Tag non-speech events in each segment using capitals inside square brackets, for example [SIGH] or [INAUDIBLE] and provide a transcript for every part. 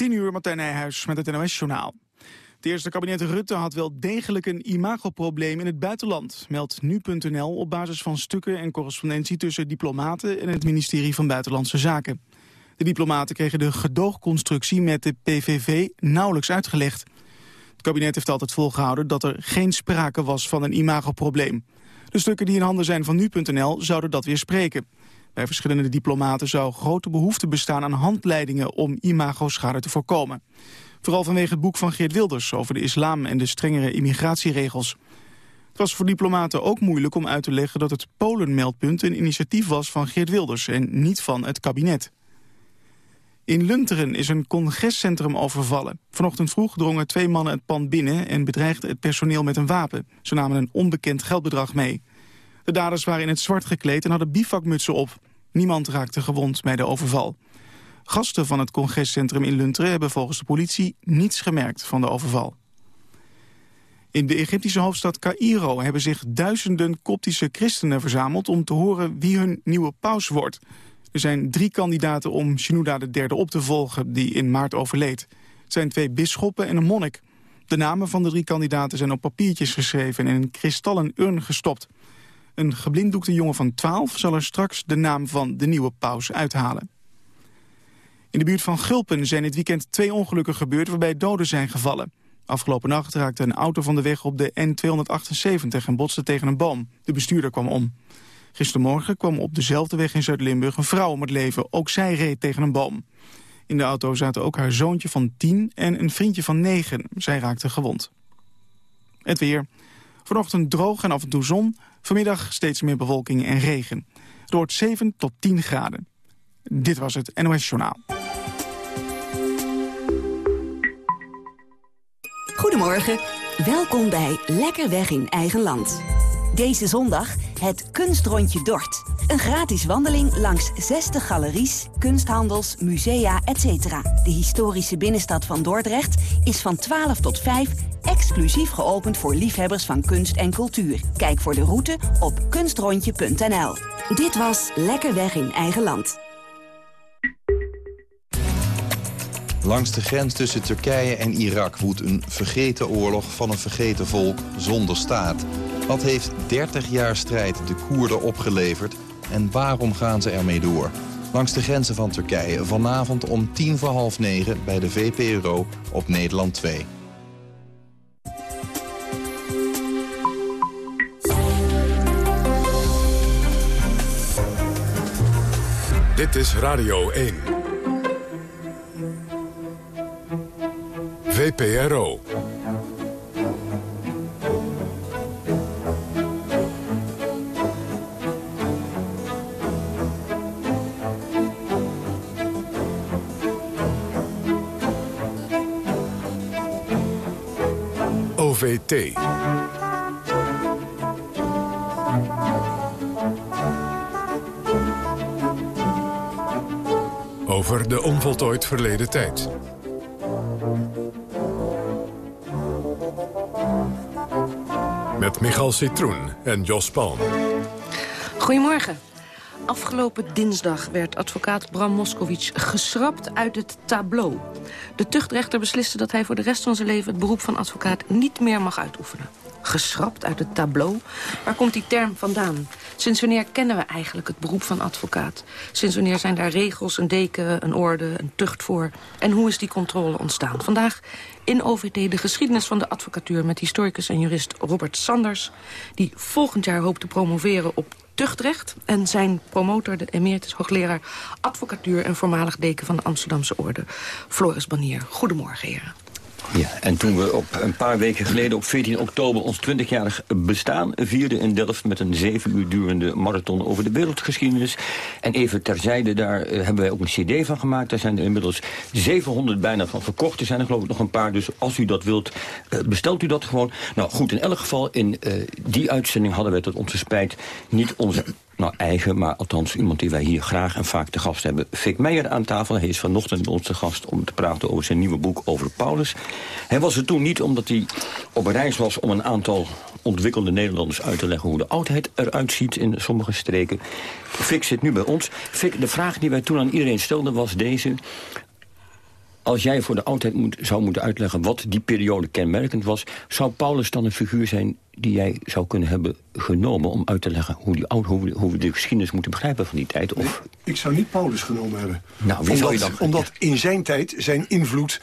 10 uur, Martijn Nijhuis met het NOS-journaal. Het eerste kabinet Rutte had wel degelijk een imagoprobleem in het buitenland, meldt nu.nl op basis van stukken en correspondentie tussen diplomaten en het ministerie van Buitenlandse Zaken. De diplomaten kregen de gedoogconstructie met de PVV nauwelijks uitgelegd. Het kabinet heeft altijd volgehouden dat er geen sprake was van een imagoprobleem. De stukken die in handen zijn van nu.nl zouden dat weer spreken. Bij verschillende diplomaten zou grote behoefte bestaan aan handleidingen om imago-schade te voorkomen. Vooral vanwege het boek van Geert Wilders over de islam en de strengere immigratieregels. Het was voor diplomaten ook moeilijk om uit te leggen dat het Polenmeldpunt een initiatief was van Geert Wilders en niet van het kabinet. In Lunteren is een congrescentrum overvallen. Vanochtend vroeg drongen twee mannen het pand binnen en bedreigden het personeel met een wapen. Ze namen een onbekend geldbedrag mee. De daders waren in het zwart gekleed en hadden bivakmutsen op. Niemand raakte gewond bij de overval. Gasten van het congrescentrum in Lunteren hebben volgens de politie niets gemerkt van de overval. In de Egyptische hoofdstad Cairo hebben zich duizenden koptische christenen verzameld om te horen wie hun nieuwe paus wordt. Er zijn drie kandidaten om Shenouda III op te volgen die in maart overleed. Het zijn twee bisschoppen en een monnik. De namen van de drie kandidaten zijn op papiertjes geschreven en in een kristallen urn gestopt. Een geblinddoekte jongen van 12 zal er straks de naam van de nieuwe paus uithalen. In de buurt van Gulpen zijn dit weekend twee ongelukken gebeurd waarbij doden zijn gevallen. Afgelopen nacht raakte een auto van de weg op de N278 en botste tegen een boom. De bestuurder kwam om. Gistermorgen kwam op dezelfde weg in Zuid-Limburg een vrouw om het leven. Ook zij reed tegen een boom. In de auto zaten ook haar zoontje van 10 en een vriendje van 9. Zij raakte gewond. Het weer. Vanochtend droog en af en toe zon. Vanmiddag steeds meer bewolking en regen. Het wordt 7 tot 10 graden. Dit was het NOS Journaal. Goedemorgen. Welkom bij Lekker Weg in Eigen Land. Deze zondag het Kunstrondje Dort. Een gratis wandeling langs 60 galeries, kunsthandels, musea, etc. De historische binnenstad van Dordrecht is van 12 tot 5 exclusief geopend voor liefhebbers van kunst en cultuur. Kijk voor de route op kunstrondje.nl. Dit was Lekker Weg in Eigen Land. Langs de grens tussen Turkije en Irak woedt een vergeten oorlog van een vergeten volk zonder staat. Wat heeft 30 jaar strijd de Koerden opgeleverd en waarom gaan ze ermee door? Langs de grenzen van Turkije vanavond om tien voor half negen bij de VPRO op Nederland 2. Dit is Radio 1. VPRO. Over de onvoltooid verleden tijd. Met Michal Citroen en Jos Palm. Goedemorgen. Afgelopen dinsdag werd advocaat Bram Moskowitz geschrapt uit het tableau. De tuchtrechter besliste dat hij voor de rest van zijn leven... het beroep van advocaat niet meer mag uitoefenen. Geschrapt uit het tableau? Waar komt die term vandaan? Sinds wanneer kennen we eigenlijk het beroep van advocaat? Sinds wanneer zijn daar regels, een deken, een orde, een tucht voor? En hoe is die controle ontstaan? Vandaag in OVT de geschiedenis van de advocatuur... met historicus en jurist Robert Sanders... die volgend jaar hoopt te promoveren op tuchtrecht... en zijn promotor, de emeritus hoogleraar advocatuur... en voormalig deken van de Amsterdamse Orde, Floris Banier. Goedemorgen, heren. Ja, en toen we op een paar weken geleden op 14 oktober ons 20-jarig bestaan vierden in Delft met een zeven uur durende marathon over de wereldgeschiedenis. En even terzijde, daar uh, hebben wij ook een cd van gemaakt. Daar zijn er inmiddels 700 bijna van verkocht. Er zijn er geloof ik nog een paar, dus als u dat wilt, uh, bestelt u dat gewoon. Nou goed, in elk geval, in uh, die uitzending hadden wij tot onze spijt niet onze nou, eigen, maar althans iemand die wij hier graag en vaak te gast hebben. Fik Meijer aan tafel. Hij is vanochtend bij ons gast om te praten over zijn nieuwe boek over Paulus. Hij was er toen niet omdat hij op reis was om een aantal ontwikkelde Nederlanders uit te leggen hoe de oudheid eruit ziet in sommige streken. Fik zit nu bij ons. Fik, de vraag die wij toen aan iedereen stelden was deze als jij voor de oudheid moet, zou moeten uitleggen wat die periode kenmerkend was... zou Paulus dan een figuur zijn die jij zou kunnen hebben genomen... om uit te leggen hoe, die oud, hoe, we, hoe we de geschiedenis moeten begrijpen van die tijd? Of... Ik zou niet Paulus genomen hebben. Nou, wie omdat, zou je dan? omdat in zijn tijd zijn invloed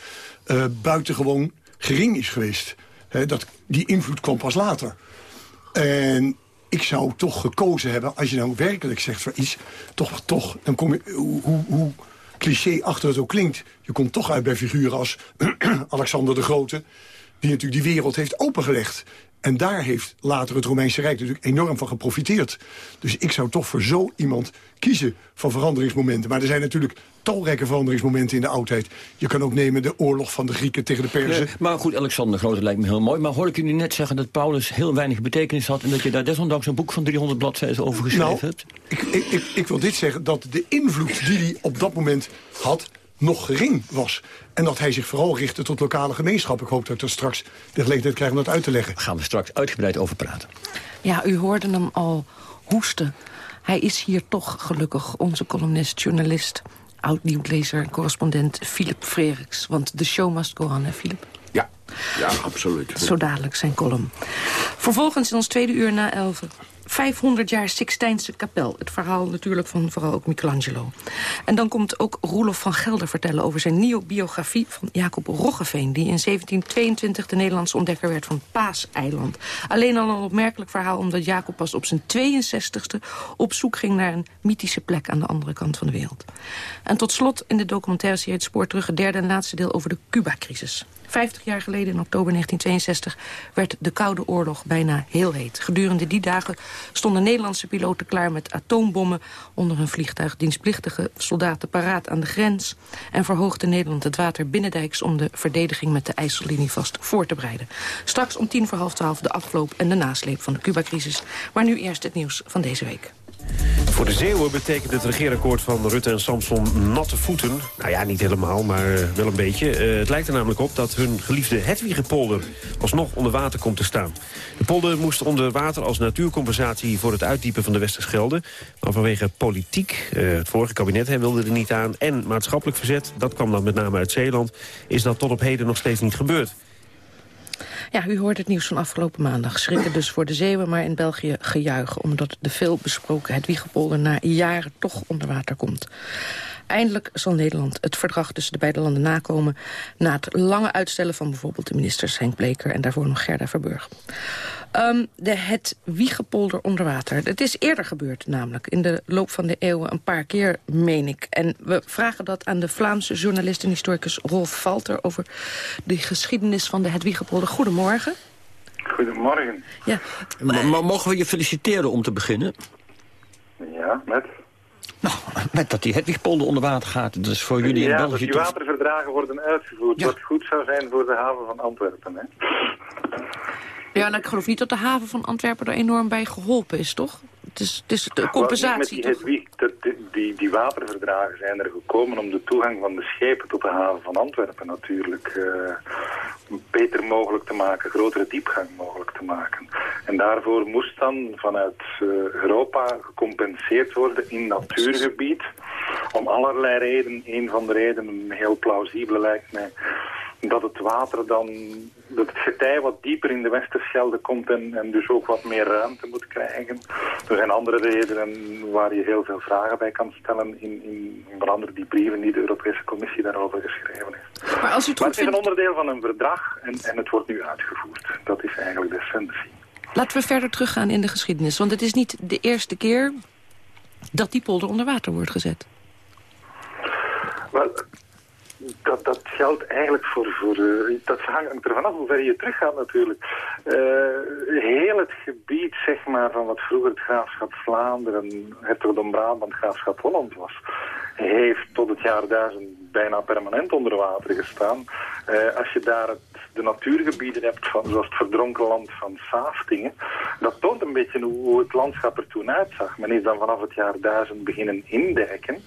uh, buitengewoon gering is geweest. He, dat, die invloed kwam pas later. En ik zou toch gekozen hebben, als je nou werkelijk zegt voor iets... toch, toch dan kom je, hoe, hoe cliché achter het ook klinkt... je komt toch uit bij figuren als [CLEARS THROAT] Alexander de Grote... die natuurlijk die wereld heeft opengelegd. En daar heeft later het Romeinse Rijk natuurlijk enorm van geprofiteerd. Dus ik zou toch voor zo iemand kiezen van veranderingsmomenten. Maar er zijn natuurlijk talrijke veranderingsmomenten in de oudheid. Je kan ook nemen de oorlog van de Grieken tegen de Perzen. Nee, maar goed, Alexander de Grote lijkt me heel mooi. Maar hoor ik u nu net zeggen dat Paulus heel weinig betekenis had... en dat je daar desondanks een boek van 300 bladzijden over geschreven nou, hebt? Ik, ik, ik, ik wil dit zeggen, dat de invloed die hij op dat moment had nog gering was. En dat hij zich vooral richtte tot lokale gemeenschap. Ik hoop dat we straks de gelegenheid krijgen om dat uit te leggen. Daar gaan we straks uitgebreid over praten. Ja, u hoorde hem al hoesten. Hij is hier toch gelukkig, onze columnist, journalist... oud-nieuwlezer en correspondent Philip Freriks. Want de show must go on, hè Philip? Ja, ja, absoluut. Zo dadelijk zijn column. Vervolgens in ons tweede uur na elven 500 jaar Sixtijnse kapel. Het verhaal natuurlijk van vooral ook Michelangelo. En dan komt ook Roelof van Gelder vertellen over zijn nieuwe biografie van Jacob Roggeveen... die in 1722 de Nederlandse ontdekker werd van Paaseiland. Alleen al een opmerkelijk verhaal omdat Jacob pas op zijn 62ste... op zoek ging naar een mythische plek aan de andere kant van de wereld. En tot slot in de documentaire serie Het Spoor terug... het derde en laatste deel over de Cuba-crisis. 50 jaar geleden, in oktober 1962, werd de Koude Oorlog bijna heel heet. Gedurende die dagen stonden Nederlandse piloten klaar met atoombommen... onder hun vliegtuig dienstplichtige soldaten paraat aan de grens... en verhoogde Nederland het water binnendijks... om de verdediging met de IJssellinie vast voor te bereiden. Straks om tien voor half twaalf de afloop en de nasleep van de Cuba-crisis. Maar nu eerst het nieuws van deze week. Voor de Zeeuwen betekent het regeerakkoord van Rutte en Samson natte voeten. Nou ja, niet helemaal, maar eh, wel een beetje. Uh, het lijkt er namelijk op dat hun geliefde Hedwigepolder alsnog onder water komt te staan. De polder moest onder water als natuurcompensatie voor het uitdiepen van de Westerschelde. Maar vanwege politiek, uh, het vorige kabinet wilde er niet aan... en maatschappelijk verzet, dat kwam dan met name uit Zeeland... is dat tot op heden nog steeds niet gebeurd. Ja, u hoort het nieuws van afgelopen maandag. Schrikken dus voor de Zeeuwen, maar in België gejuichen... omdat de veel besproken Hedwiegepolder na jaren toch onder water komt. Eindelijk zal Nederland het verdrag tussen de beide landen nakomen... na het lange uitstellen van bijvoorbeeld de ministers Henk Bleker... en daarvoor nog Gerda Verburg. Um, de het Wiegepolder onder water. Het is eerder gebeurd namelijk, in de loop van de eeuwen een paar keer, meen ik. En we vragen dat aan de Vlaamse journalist en historicus Rolf Valter... over de geschiedenis van de het Wiegepolder. Goedemorgen. Goedemorgen. Ja. mogen we je feliciteren om te beginnen? Ja, met? Nou, met dat die Hedwigpolder onder water gaat. Dat is voor jullie ja, in België dat die toch- waterverdragen worden uitgevoerd. Ja. Wat goed zou zijn voor de haven van Antwerpen. Hè? Ja, nou, ik geloof niet dat de haven van Antwerpen er enorm bij geholpen is, toch? Het is, de compensatie, met die, die, die, die waterverdragen zijn er gekomen om de toegang van de schepen tot de haven van Antwerpen natuurlijk eh, beter mogelijk te maken, grotere diepgang mogelijk te maken. En daarvoor moest dan vanuit eh, Europa gecompenseerd worden in natuurgebied. Om allerlei redenen, een van de redenen, een heel plausibele lijkt mij, dat het water dan, dat het getij wat dieper in de Westerschelde komt en, en dus ook wat meer ruimte moet krijgen. Er zijn andere redenen waar je heel veel vragen bij kan stellen in, in onder andere die brieven die de Europese Commissie daarover geschreven heeft. Maar als u het Maar het is een onderdeel van een verdrag en, en het wordt nu uitgevoerd. Dat is eigenlijk de essentie. laten we verder teruggaan in de geschiedenis. Want het is niet de eerste keer dat die polder onder water wordt gezet. Wel, dat, geldt eigenlijk voor... voor eh, dat hangt er vanaf hoe ver je teruggaat natuurlijk. Eh, heel het gebied zeg maar, van wat vroeger het graafschap Vlaanderen, hertogdom Brabant, graafschap Holland was, heeft tot het jaar 1000 bijna permanent onder water gestaan. Eh, als je daar het, de natuurgebieden hebt, van, zoals het verdronken land van Saaftingen, dat toont een beetje hoe, hoe het landschap er toen uitzag. Men is dan vanaf het jaar 1000 beginnen indijken.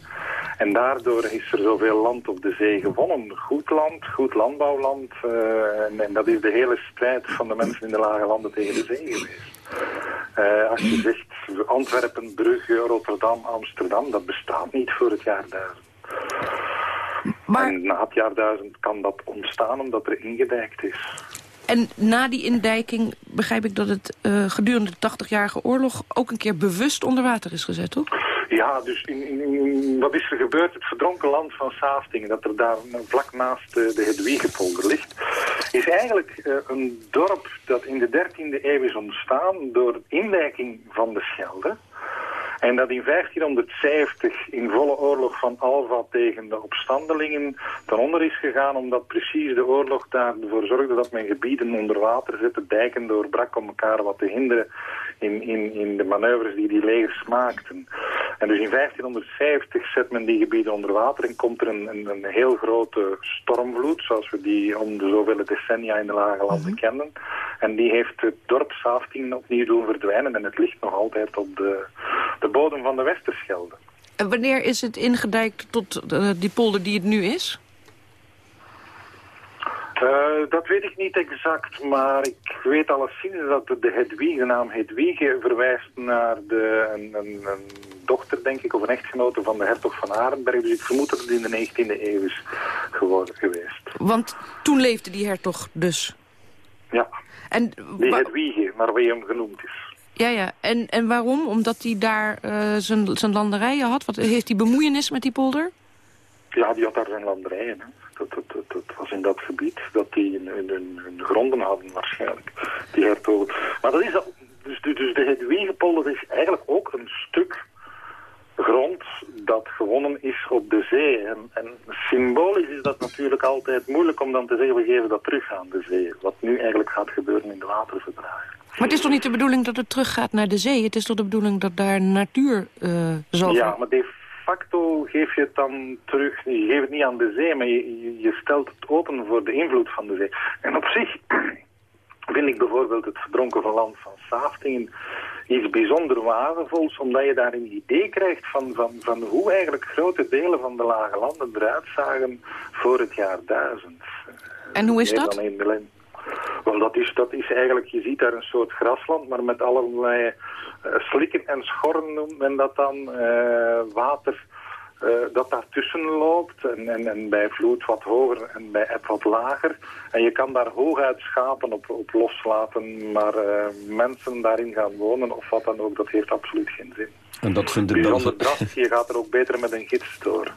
En daardoor is er zoveel land op de zee gewonnen. Goed land, goed landbouwland. eh, en, en dat is de hele strijd van de mensen in de lage landen tegen de zee geweest. Eh, als je zegt Antwerpen, Brugge, Rotterdam, Amsterdam, dat bestaat niet voor het jaar 1000. Maar... En na het jaar duizend kan dat ontstaan omdat er ingedijkt is. En na die indijking begrijp ik dat het uh, gedurende de 80-jarige oorlog... ook een keer bewust onder water is gezet, toch? Ja, dus in, in, wat is er gebeurd? Het verdronken land van Saastingen, dat er daar vlak naast de, de Hedwiegepolder ligt, is eigenlijk uh, een dorp dat in de 13e eeuw is ontstaan door indijking van de Schelde. En dat in 1570 in volle oorlog van Alva tegen de opstandelingen ten onder is gegaan, omdat precies de oorlog daar ervoor zorgde dat men gebieden onder water zette, dijken doorbrak om elkaar wat te hinderen in, in, in de manoeuvres die die legers maakten. En dus in 1550 zet men die gebieden onder water en komt er een, een, een heel grote stormvloed, zoals we die om de zoveel decennia in de lage landen mhm. kennen. En die heeft het dorp Saafting opnieuw doen verdwijnen en het ligt nog altijd op de, de bodem van de Westerschelde. En wanneer is het ingedijkt tot uh, die polder die het nu is? Uh, dat weet ik niet exact, maar ik weet alleszins dat de, Hedwige, de naam Hedwige verwijst naar de, een, een, een, dochter, denk ik, of een echtgenote van de hertog van Arenberg. Dus ik vermoed dat het in de 19e eeuw is geworden geweest. Want toen leefde die hertog dus? Ja, en, die Hedwige, naar wie hem genoemd is. Ja, ja. En, en waarom? Omdat hij daar uh, zijn, landerijen had? Wat, heeft hij bemoeienis met die polder? Ja, die had daar zijn landerijen. Hè. Dat, dat, dat, was in dat gebied dat die hun, gronden hadden waarschijnlijk, die hertogen. Maar dat is dat, dus, dus de Hedwigepolder is eigenlijk ook een stuk grond dat gewonnen is op de zee. En, en, symbolisch is dat natuurlijk altijd moeilijk om dan te zeggen, we geven dat terug aan de zee. Wat nu eigenlijk gaat gebeuren in de waterverdragen. Maar het is toch niet de bedoeling dat het teruggaat naar de zee? Het is toch de bedoeling dat daar natuur uh, zal... Ja, maar de facto geef je het dan terug... Je geeft het niet aan de zee, maar je, je stelt het open voor de invloed van de zee. En op zich [CLEARS THROAT] vind ik bijvoorbeeld het verdronken van land van Saftingen iets bijzonder waardevols, omdat je daar een idee krijgt van, van, van hoe eigenlijk grote delen van de lage landen eruit zagen voor het jaar 1000. En hoe is dat? Wel, dat is, dat is eigenlijk, je ziet daar een soort grasland, maar met allerlei uh, slikken en schorren noemt men dat dan, uh, water uh, dat daartussen loopt en, en, en, bij vloed wat hoger en bij eb wat lager. En je kan daar hooguit schapen op, op loslaten, maar mensen daarin gaan wonen of wat dan ook, dat heeft absoluut geen zin. En dat vindt de Bijzonder je gaat er ook beter met een gids door.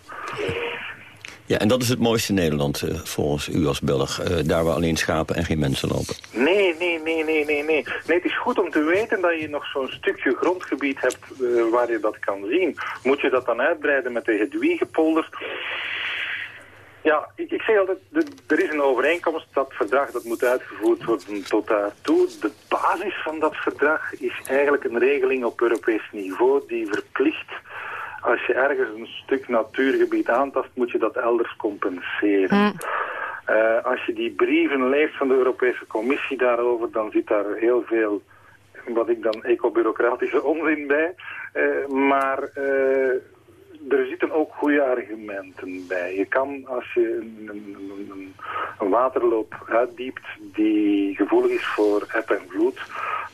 Ja, en dat is het mooiste Nederland uh, volgens u als Belg. Uh, daar waar alleen schapen en geen mensen lopen. Nee, nee, nee, nee, nee, nee. Het is goed om te weten dat je nog zo'n stukje grondgebied hebt uh, waar je dat kan zien. Moet je dat dan uitbreiden met de Hedwiegepolder? Ja, ik, ik zeg altijd, er is een overeenkomst, dat verdrag dat moet uitgevoerd worden tot daartoe. De basis van dat verdrag is eigenlijk een regeling op Europees niveau die verplicht als je ergens een stuk natuurgebied aantast, moet je dat elders compenseren. Mm. Uh, als je die brieven leest van de Europese Commissie daarover, dan zit daar heel veel, wat ik dan ecobureaucratische onzin bij. Uh, maar uh, er zitten ook goede argumenten bij. Je kan, als je een, een, een, waterloop uitdiept die gevoelig is voor eb en vloed,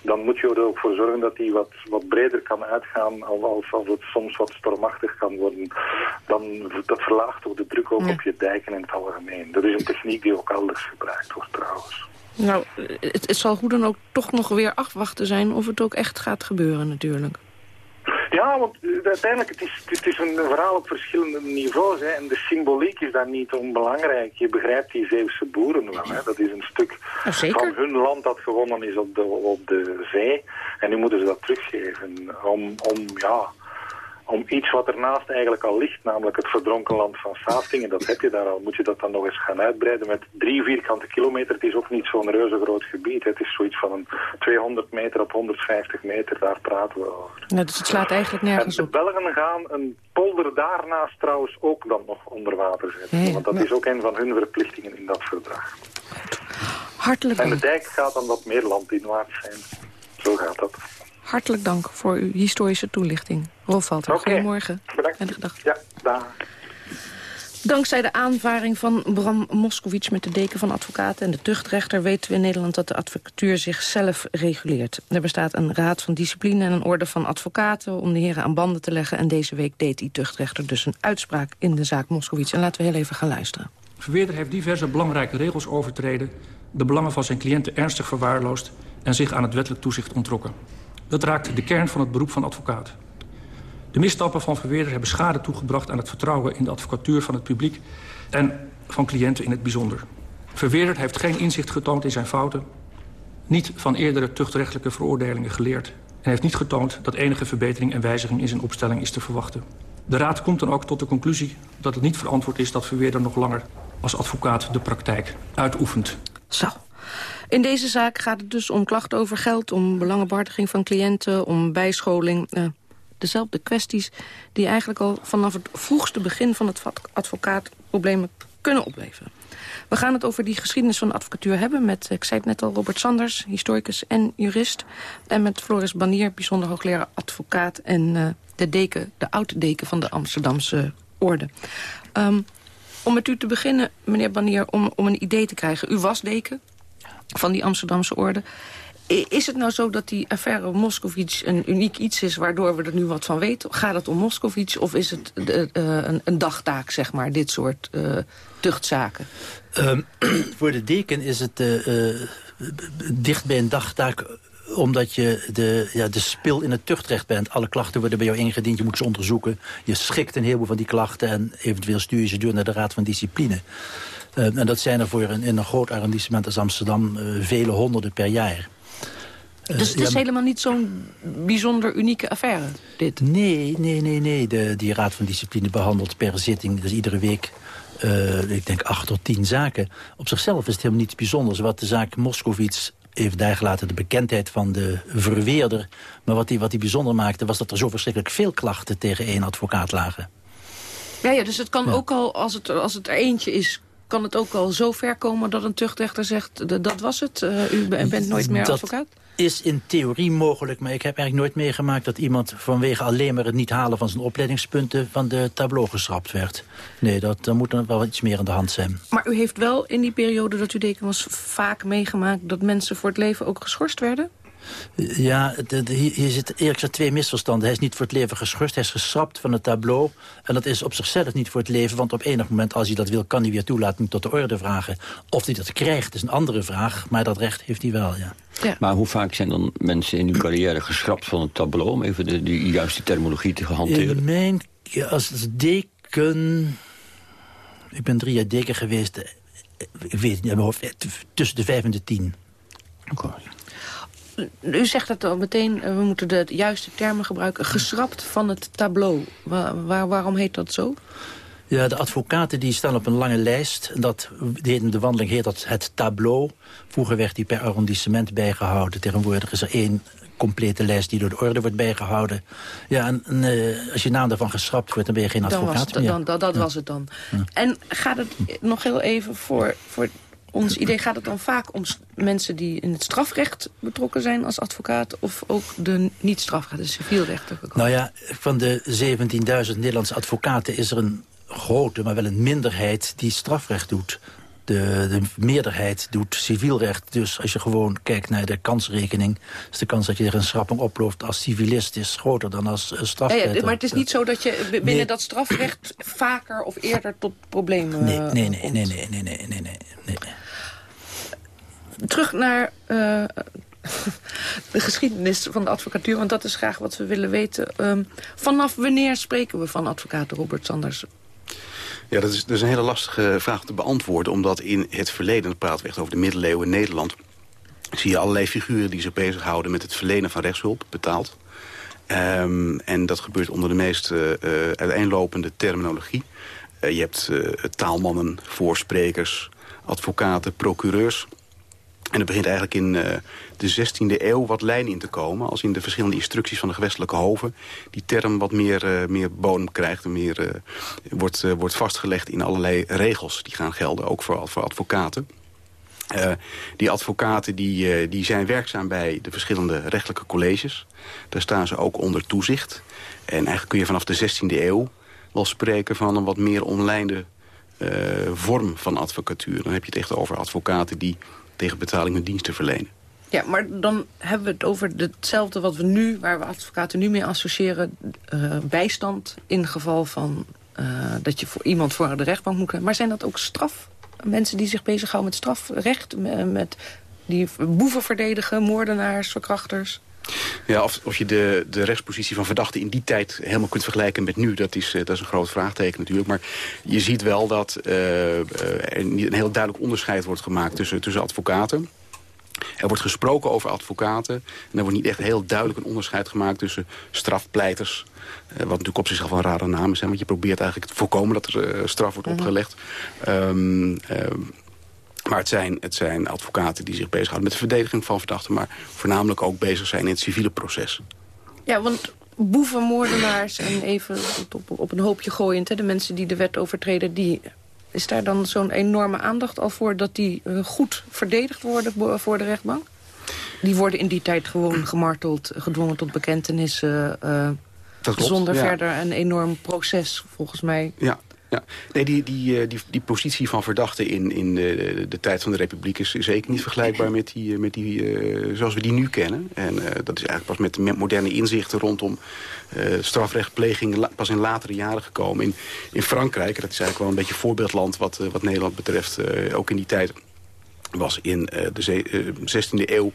dan moet je er ook voor zorgen dat die wat, wat breder kan uitgaan als, als het soms wat stormachtig kan worden. Dan, dat verlaagt ook de druk ook op je dijken in het algemeen. Dat is een techniek die ook elders gebruikt wordt trouwens. Nou, het, het zal goed dan ook toch nog weer afwachten zijn of het ook echt gaat gebeuren natuurlijk. Ja, want uiteindelijk het is het is een verhaal op verschillende niveaus. Hè, en de symboliek is daar niet onbelangrijk. Je begrijpt die Zeeuwse boeren wel. Hè. Dat is een stuk van hun land dat gewonnen is op de, op de zee. En nu moeten ze dat teruggeven. Om, om ja, om iets wat ernaast eigenlijk al ligt, namelijk het verdronken land van Saastingen, dat heb je daar al. Moet je dat dan nog eens gaan uitbreiden met drie vierkante kilometer. Het is ook niet zo'n reuze groot gebied. Het is zoiets van een 200 meter op 150 meter, daar praten we over. Ja, dus het slaat eigenlijk nergens en de Belgen gaan een polder daarnaast trouwens ook dan nog onder water zetten. want dat is ook een van hun verplichtingen in dat verdrag. Hartelijk. En de dijk gaat dan wat meer landinwaarts zijn. Zo gaat dat. Hartelijk dank voor uw historische toelichting. Rolf Walter, okay. goedemorgen. Bedankt. En dag. Ja, dag. Dankzij de aanvaring van Bram Moskowitz met de deken van advocaten en de tuchtrechter weten we in Nederland dat de advocatuur zichzelf reguleert. Er bestaat een raad van discipline en een orde van advocaten om de heren aan banden te leggen. En deze week deed die tuchtrechter dus een uitspraak in de zaak Moskowitz. En laten we heel even gaan luisteren. Verweerder heeft diverse belangrijke regels overtreden, de belangen van zijn cliënten ernstig verwaarloosd en zich aan het wettelijk toezicht ontrokken. Dat raakt de kern van het beroep van advocaat. De misstappen van Verweerder hebben schade toegebracht aan het vertrouwen in de advocatuur van het publiek en van cliënten in het bijzonder. Verweerder heeft geen inzicht getoond in zijn fouten, niet van eerdere tuchtrechtelijke veroordelingen geleerd en heeft niet getoond dat enige verbetering en wijziging in zijn opstelling is te verwachten. De Raad komt dan ook tot de conclusie dat het niet verantwoord is dat Verweerder nog langer als advocaat de praktijk uitoefent. Zo. In deze zaak gaat het dus om klachten over geld, om belangenbehartiging van cliënten, om bijscholing. Uh, dezelfde kwesties die eigenlijk al vanaf het vroegste begin van het advocaat problemen kunnen opleveren. We gaan het over die geschiedenis van de advocatuur hebben met, ik zei het net al, Robert Sanders, historicus en jurist. En met Floris Banier, bijzonder hoogleraar advocaat en uh, de deken, de oude deken van de Amsterdamse orde. Um, om met u te beginnen, meneer Banier, om, om een idee te krijgen. U was deken van die Amsterdamse orde. Is het nou zo dat die affaire Moskovits een uniek iets is... waardoor we er nu wat van weten? Gaat het om Moskovits of is het de, uh, een, een, dagtaak, zeg maar, dit soort uh, tuchtzaken? Um, [CLEARS THROAT] voor de deken is het uh, een dagtaak omdat je de, ja, de spil in het tuchtrecht bent. Alle klachten worden bij jou ingediend, je moet ze onderzoeken. Je schikt een heleboel van die klachten... en eventueel stuur je ze door naar de Raad van Discipline. Uh, en dat zijn er voor in een groot arrondissement als Amsterdam... Uh, vele honderden per jaar. Uh, dus het is helemaal niet zo'n bijzonder unieke affaire, dit? Nee, nee, nee, nee. De, die Raad van Discipline behandelt per zitting, dus iedere week... Uh, ik denk acht tot tien zaken. Op zichzelf is het helemaal niets bijzonders. Wat de zaak Moskowitz even daar gelaten de bekendheid van de verweerder. Maar wat hij wat die bijzonder maakte was dat er zo verschrikkelijk veel klachten tegen één advocaat lagen. Ja, ja dus het kan ja. ook al, als het, als het er eentje is, kan het ook al zo ver komen dat een tuchtrechter zegt, dat was het, uh, u bent nooit meer dat advocaat? is in theorie mogelijk, maar ik heb eigenlijk nooit meegemaakt... dat iemand vanwege alleen maar het niet halen van zijn opleidingspunten... van de tableau geschrapt werd. Nee, dat, dan moet er wel iets meer aan de hand zijn. Maar u heeft wel in die periode dat u deken was vaak meegemaakt... dat mensen voor het leven ook geschorst werden? Ja, de, de, hier, zitten eerlijk gezegd twee misverstanden. Hij is niet voor het leven geschorst, hij is geschrapt van het tableau. En dat is op zichzelf niet voor het leven, want op enig moment... als hij dat wil, kan hij weer toelating tot de orde vragen. Of hij dat krijgt, is een andere vraag, maar dat recht heeft hij wel, ja. Ja. Maar hoe vaak zijn dan mensen in hun carrière geschrapt van het tableau... om even de, de juiste terminologie te hanteren? In mijn, als deken... Ik ben drie jaar deken geweest. Ik weet niet, tussen de vijf en de tien. Okay. U zegt het al meteen, we moeten de juiste termen gebruiken. Geschrapt van het tableau. Waar, waar, waarom heet dat zo? Ja, de advocaten die staan op een lange lijst. Dat, de wandeling heet dat het tableau. Vroeger werd die per arrondissement bijgehouden. Tegenwoordig is er één complete lijst die door de orde wordt bijgehouden. Ja, en, en uh, als je naam daarvan geschrapt wordt, dan ben je geen advocaat dan was het, meer. Dan, dat dat ja. was het dan. Ja. En gaat het nog heel even voor, voor ons idee gaat het dan vaak om mensen die in het strafrecht betrokken zijn als advocaat... of ook de niet-strafrecht, de civielrechter? Nou ja, van de 17.000 Nederlandse advocaten is er een grote, maar wel een minderheid die strafrecht doet. De, de, meerderheid doet civielrecht. Dus als je gewoon kijkt naar de kansrekening... is de kans dat je er een schrapping oploopt als civilist... is groter dan als strafrecht. Ja, maar het is niet zo dat je binnen dat strafrecht... vaker of eerder tot problemen nee, nee. Eh, nee, nee, nee, nee, nee, nee. nee. Terug naar... Uh, [LAUGHS] de geschiedenis van de advocatuur, want dat is graag wat we willen weten. Um, vanaf wanneer spreken we van advocaat Robert Sanders? Ja, dat is, dat is een hele lastige vraag te beantwoorden... omdat in het verleden, dan praten we echt over de middeleeuwen in Nederland... zie je allerlei figuren die zich bezighouden met het verlenen van rechtshulp, betaald. Um, en dat gebeurt onder de meest uh, uiteenlopende terminologie. Je hebt taalmannen, voorsprekers, advocaten, procureurs... En het begint eigenlijk in uh, de 16e eeuw wat lijn in te komen... als in de verschillende instructies van de gewestelijke hoven... die term wat meer, uh, meer bodem krijgt en meer uh, wordt, wordt vastgelegd in allerlei regels... die gaan gelden, ook voor, voor advocaten. die advocaten die, die zijn werkzaam bij de verschillende rechtelijke colleges. Daar staan ze ook onder toezicht. En eigenlijk kun je vanaf de 16e eeuw wel spreken van een wat meer omlijnde eh, vorm van advocatuur. Dan heb je het echt over advocaten die tegen betaling hun diensten verlenen. Ja, maar dan hebben we het over hetzelfde wat we nu, waar we advocaten nu mee associëren, uh, bijstand in geval van uh, dat je voor iemand voor de rechtbank moet. Maar zijn dat ook straf? Mensen die zich bezighouden met strafrecht, met die boeven verdedigen, moordenaars, verkrachters? Ja, of, of je de, de rechtspositie van verdachten in die tijd helemaal kunt vergelijken met nu, dat is, dat is een groot vraagteken natuurlijk. Maar je ziet wel dat uh, er een heel duidelijk onderscheid wordt gemaakt tussen, tussen advocaten. Er wordt gesproken over advocaten. En er wordt niet echt heel duidelijk een onderscheid gemaakt tussen strafpleiters... Wat natuurlijk op zichzelf een rare naam is. Hè, want je probeert eigenlijk te voorkomen dat er uh, straf wordt opgelegd. Um, uh, maar het zijn, het zijn advocaten die zich bezighouden met de verdediging van verdachten... maar voornamelijk ook bezig zijn in het civiele proces. Ja, want boevenmoordenaars en even op, op een hoopje gooiend... Hè, de mensen die de wet overtreden... die is daar dan zo'n enorme aandacht al voor... dat die uh, goed verdedigd worden voor de rechtbank? Die worden in die tijd gewoon [CLEARS THROAT] gemarteld, gedwongen tot bekentenissen... Uh, zonder ja. verder een enorm proces, volgens mij. Ja, ja, nee, die, die, die, die positie van verdachten in, in de, de tijd van de Republiek is zeker niet vergelijkbaar met die, met die uh, zoals we die nu kennen. En dat is eigenlijk pas met, moderne inzichten rondom strafrechtpleging pas in latere jaren gekomen. In, in Frankrijk, dat is eigenlijk wel een beetje voorbeeldland wat, wat Nederland betreft, ook in die tijd was in de uh, 16e eeuw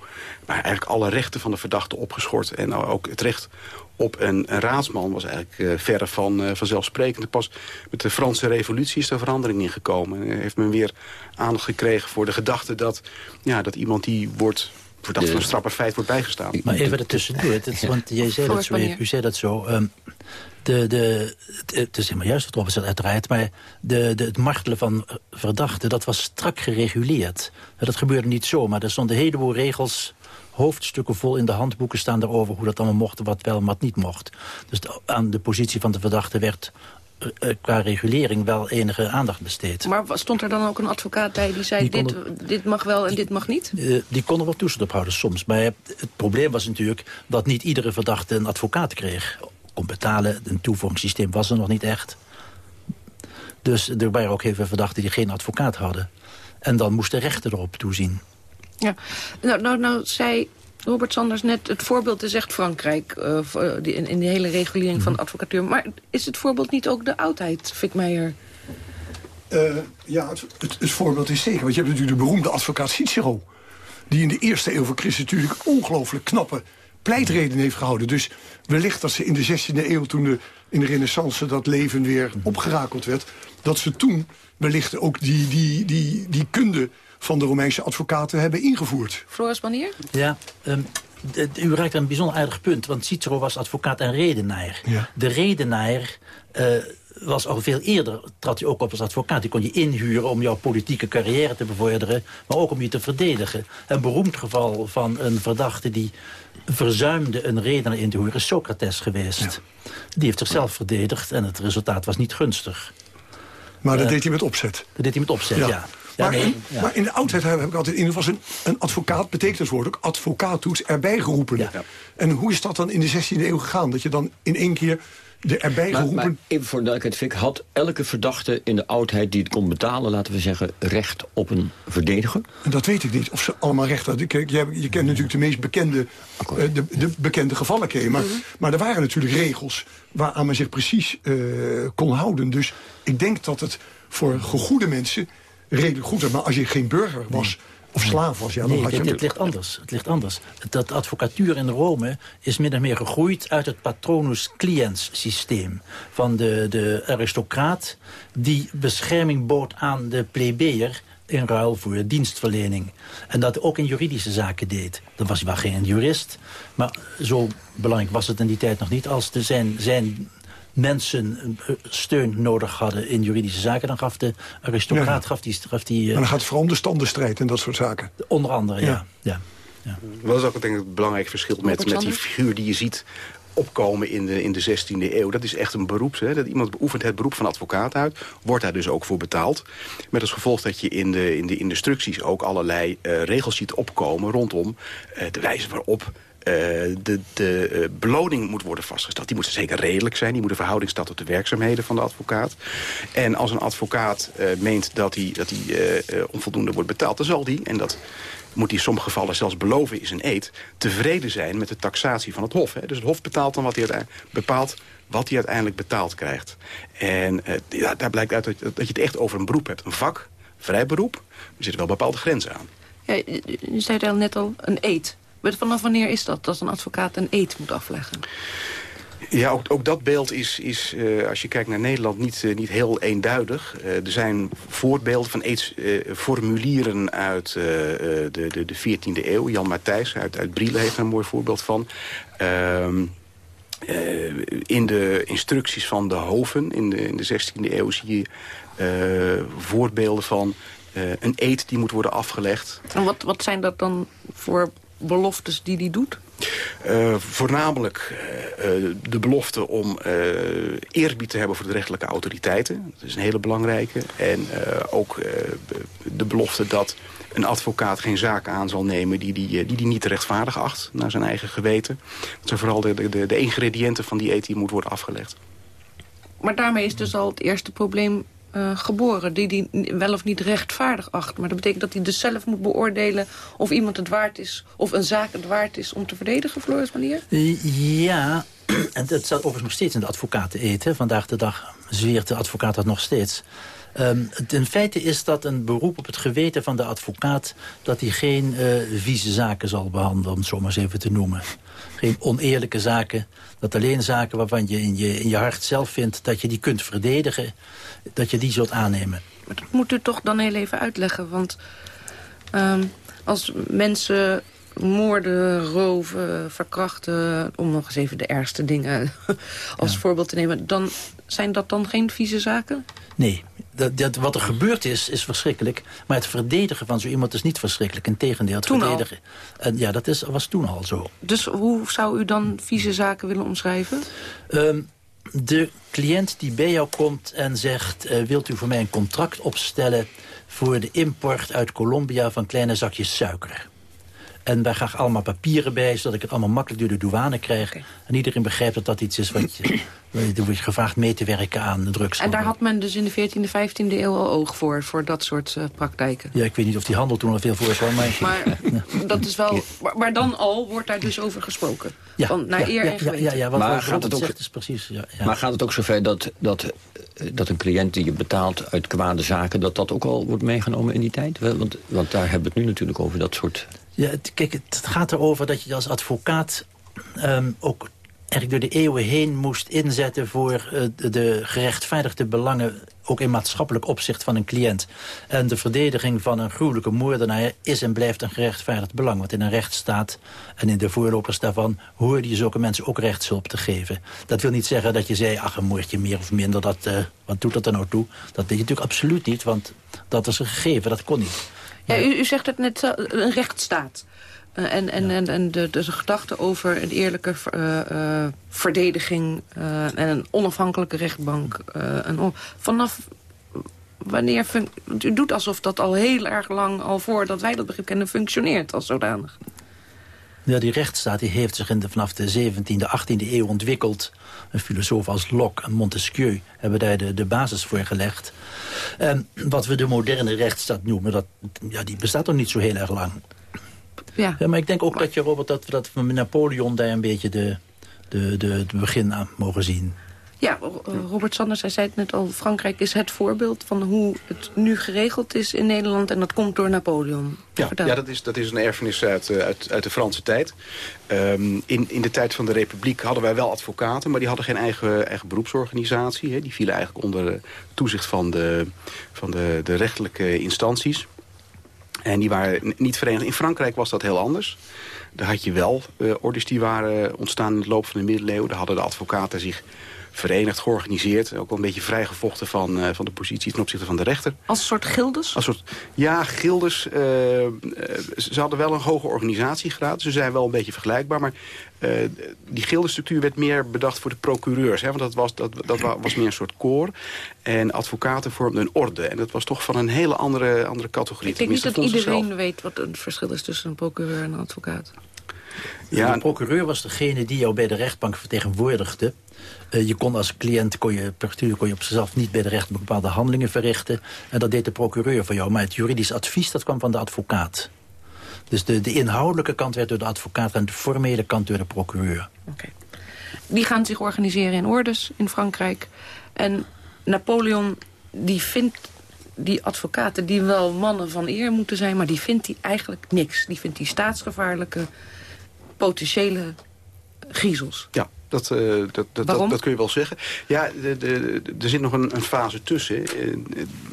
eigenlijk alle rechten van de verdachte opgeschort. En ook het recht op een, een raadsman was eigenlijk uh, verre van uh, vanzelfsprekend. Pas met de Franse revolutie is er verandering in gekomen. En heeft men weer aandacht gekregen voor de gedachte dat, ja, dat iemand die wordt verdacht van een strafbaar feit wordt bijgestaan. Maar even ertussendoor, het, want jij zei dat zo, u zei dat zo... Um, de, de, het is helemaal juist wat Robert zegt uiteraard... maar de, de, het martelen van verdachten, dat was strak gereguleerd. Dat gebeurde niet zo, maar er stonden een heleboel regels hoofdstukken vol in de handboeken staan daarover... hoe dat allemaal mocht, wat wel en wat niet mocht. Dus aan de positie van de verdachte werd uh, qua regulering wel enige aandacht besteed. Maar stond er dan ook een advocaat bij die zei... Die dit, er, dit mag wel en die, dit mag niet? Uh, die kon er wel toezicht op houden soms. Maar het probleem was natuurlijk dat niet iedere verdachte een advocaat kreeg. Kon betalen, een toevoegingssysteem was er nog niet echt. Dus er waren ook heel veel verdachten die geen advocaat hadden. En dan moest de rechter erop toezien. Ja, nou, nou, nou zei Robert Sanders net, het voorbeeld is echt Frankrijk... Uh, die, in, in de hele regulering van de advocatuur. Maar is het voorbeeld niet ook de oudheid, Fik Meijer? Uh, ja, het, het, het, voorbeeld is zeker. Want je hebt natuurlijk de beroemde advocaat Cicero... die in de eerste eeuw van Christus natuurlijk ongelooflijk knappe pleitreden heeft gehouden. Dus wellicht dat ze in de 16e eeuw, toen de, in de renaissance dat leven weer opgerakeld werd... dat ze toen wellicht ook die, die, die, die kunde van de Romeinse advocaten hebben ingevoerd. Floris Banier? Ja, um, u raakt een bijzonder aardig punt, want Cicero was advocaat en redenaar. Ja. De redenaar uh, was al veel eerder, trad hij ook op als advocaat. Die kon je inhuren om jouw politieke carrière te bevorderen, maar ook om je te verdedigen. Een beroemd geval van een verdachte die verzuimde een redenaar in te huren is Socrates geweest. Ja. Die heeft zichzelf verdedigd en het resultaat was niet gunstig. Maar dat uh, deed hij met opzet? Dat deed hij met opzet, ja. ja. Ja, maar, nee, in, ja. maar, in, de oudheid heb ik altijd in was een, een advocaat betekent het woord ook advocatus erbij geroepen. Ja. En hoe is dat dan in de 16e eeuw gegaan? Dat je dan in één keer de erbij maar, geroepen... Maar even voor de duidelijkheid, Fik, had elke verdachte in de oudheid die het kon betalen, laten we zeggen, recht op een verdediger? En dat weet ik niet, of ze allemaal recht hadden. Je, je, je kent natuurlijk de meest bekende, uh, de, de, bekende gevallen, ken maar, mm -hmm. maar er waren natuurlijk regels waaraan men zich precies uh, kon houden. Dus ik denk dat het voor gegoede mensen redelijk goed. Maar als je geen burger was... Nee. Of slaaf was, ja, dan nee, had je... Het, het, ligt anders. het ligt anders. Dat advocatuur in Rome is min of meer gegroeid uit het patronus cliens systeem. Van de, de aristocraat die bescherming bood aan de plebeër in ruil voor dienstverlening. En dat ook in juridische zaken deed. Dan was hij wel geen jurist, maar zo belangrijk was het in die tijd nog niet... als de zijn, zijn mensen steun nodig hadden in juridische zaken... dan gaf de aristocraat... Ja. Gaf die, gaf die, uh, maar dan gaat het vooral om de standenstrijd en dat soort zaken. Onder andere, ja. ja. ja. ja. Dat is ook denk ik, het belangrijk verschil met, met die figuur die je ziet opkomen in de, in de 16e eeuw. Dat is echt een beroep. Hè? Dat iemand beoefent het beroep van advocaat uit. Wordt daar dus ook voor betaald. Met als gevolg dat je in de, in de instructies ook allerlei uh, regels ziet opkomen... rondom uh, de wijze waarop de de uh, beloning moet worden vastgesteld. Die moet zeker redelijk zijn. Die moet in verhouding staan tot de werkzaamheden van de advocaat. En als een advocaat uh, meent dat hij, dat hij onvoldoende wordt betaald... dan zal die, en dat moet hij in sommige gevallen zelfs beloven is een eed... tevreden zijn met de taxatie van het Hof. Hè. Dus het Hof betaalt dan wat hij bepaalt wat hij uiteindelijk betaald krijgt. En ja, daar blijkt uit dat, dat je het echt over een beroep hebt. Een vak, vrij beroep. Er zitten wel bepaalde grenzen aan. Ja, je zei al net al, een eed. Vanaf wanneer is dat, dat een advocaat een eed moet afleggen? Ja, ook, ook, dat beeld is, is uh, als je kijkt naar Nederland, niet, uh, niet heel eenduidig. Uh, er zijn voorbeelden van aidsformulieren uit de, de, de 14e eeuw. Jan Matthijs uit, uit Brielen heeft daar een mooi voorbeeld van. Ehm, in de instructies van de hoven in de, in de 16e eeuw zie je voorbeelden van een eed die moet worden afgelegd. En wat, wat zijn dat dan voor beloftes die hij doet? Uh, voornamelijk uh, de belofte om uh, eerbied te hebben voor de rechtelijke autoriteiten. Dat is een hele belangrijke. En ook de belofte dat een advocaat geen zaken aan zal nemen... die die, die, die niet rechtvaardig acht naar zijn eigen geweten. Dat zijn vooral de, de, de ingrediënten van die eet die moet worden afgelegd. Maar daarmee is dus al het eerste probleem uh, geboren... die die wel of niet rechtvaardig acht. Maar dat betekent dat hij dus zelf moet beoordelen... of iemand het waard is, of een zaak het waard is om te verdedigen, Floris Manier? Ja, [CLEARS THROAT] en dat staat overigens nog steeds in de advocaten eten. Vandaag de dag zweert de advocaat dat nog steeds. Um, in feite is dat een beroep op het geweten van de advocaat... dat hij geen uh, vieze zaken zal behandelen, om het zo maar eens even te noemen. Geen oneerlijke zaken. Dat alleen zaken waarvan je in je, in je hart zelf vindt... dat je die kunt verdedigen, dat je die zult aannemen. Maar dat moet u toch dan heel even uitleggen. Want um, als mensen moorden, roven, verkrachten... om nog eens even de ergste dingen [LAUGHS] als ja. voorbeeld te nemen... dan zijn dat dan geen vieze zaken? Nee, dat, dat, wat er gebeurd is, is verschrikkelijk. Maar het verdedigen van zo iemand is niet verschrikkelijk. Integendeel, het toen verdedigen. En ja, dat is, was toen al zo. Dus hoe zou u dan vieze zaken willen omschrijven? Um, de cliënt die bij jou komt en zegt... Uh, wilt u voor mij een contract opstellen... voor de import uit Colombia van kleine zakjes suiker. En daar graag allemaal papieren bij, zodat ik het allemaal makkelijk door de douane krijg. En iedereen begrijpt dat dat iets is wat je... [CLEARS THROAT] Wordt gevraagd mee te werken aan de drugs. En daar had men dus in de 14e, 15e eeuw al oog voor, voor dat soort uh, praktijken? Ja, ik weet niet of die handel toen al veel voor kwam. Maar, maar [LAUGHS] dat is wel... Maar, maar, dan al wordt daar dus over gesproken? Ja, Van, naar ja, eer ja, en geweten? Ja, ja, wat maar gaat het ook, zegt is precies... Ja, ja. Maar gaat het ook zover dat, dat, dat een cliënt die je betaalt uit kwade zaken... dat dat ook al wordt meegenomen in die tijd? Want, want daar hebben we het nu natuurlijk over, dat soort... Ja, kijk, het gaat erover dat je als advocaat um, ook eigenlijk door de eeuwen heen moest inzetten... voor uh, de gerechtvaardigde belangen, ook in maatschappelijk opzicht van een cliënt. En de verdediging van een gruwelijke moordenaar is en blijft een gerechtvaardigd belang. Want in een rechtsstaat en in de voorlopers daarvan... hoorde je zulke mensen ook rechtshulp te geven. Dat wil niet zeggen dat je zei, ach, een moordje meer of minder... Dat, uh, wat doet dat er nou toe? Dat weet je natuurlijk absoluut niet, want dat is een gegeven, dat kon niet. Ja, u, u zegt het net, een rechtsstaat. Uh, en, en, ja. en, en de, de gedachte over een eerlijke uh, uh, verdediging en een onafhankelijke rechtbank. Vanaf wanneer... U doet alsof dat al heel erg lang, al voordat wij dat begrip kennen, functioneert als zodanig. Ja, die rechtsstaat die heeft zich in de, vanaf de 17e, 18e eeuw ontwikkeld. Een filosoof als Locke en Montesquieu hebben daar de, de basis voor gelegd. En wat we de moderne rechtsstaat noemen, dat, ja, die bestaat nog niet zo heel erg lang. Ja. ja maar ik denk ook dat je, Robert, dat we dat van Napoleon daar een beetje de, de, de, de begin aan mogen zien. Ja, Robert Sanders, hij zei het net al, Frankrijk is het voorbeeld van hoe het nu geregeld is in Nederland. En dat komt door Napoleon. Ja, ja dat, is, dat is een erfenis uit, uit, uit de Franse tijd. Um, in, in de tijd van de Republiek hadden wij wel advocaten, maar die hadden geen eigen, eigen beroepsorganisatie. Hè. Die vielen eigenlijk onder toezicht van de, van de, de rechtelijke instanties. En die waren niet verenigd. In Frankrijk was dat heel anders. Daar had je wel uh, orders die waren ontstaan in het loop van de middeleeuwen. Daar hadden de advocaten zich verenigd, georganiseerd. Ook wel een beetje vrijgevochten van, uh, van de positie ten opzichte van de rechter. Als een soort gildes? Als soort, ja, gildes. Uh, ze hadden wel een hoge organisatiegraad. Ze zijn wel een beetje vergelijkbaar. Maar uh, die gildestructuur werd meer bedacht voor de procureurs. Hè, want dat was, dat, dat was meer een soort koor. En advocaten vormden een orde. En dat was toch van een hele andere, andere categorie. Ik denk niet dat iedereen weet wat het verschil is tussen een procureur en een advocaat. Ja, de procureur was degene die jou bij de rechtbank vertegenwoordigde. Uh, je kon als cliënt, kon je, per kon je op zichzelf niet bij de rechtbank bepaalde handelingen verrichten. En dat deed de procureur voor jou. Maar het juridisch advies, dat kwam van de advocaat. Dus de, de inhoudelijke kant werd door de advocaat en de formele kant door de procureur. Oké. Die gaan zich organiseren in ordes in Frankrijk. En Napoleon die vindt die advocaten die wel mannen van eer moeten zijn... maar die vindt hij eigenlijk niks. Die vindt die staatsgevaarlijke, potentiële griezels. Ja. Dat, uh, dat, dat, dat, kun je wel zeggen. Ja, de, de, er zit nog een, een, fase tussen. Eh,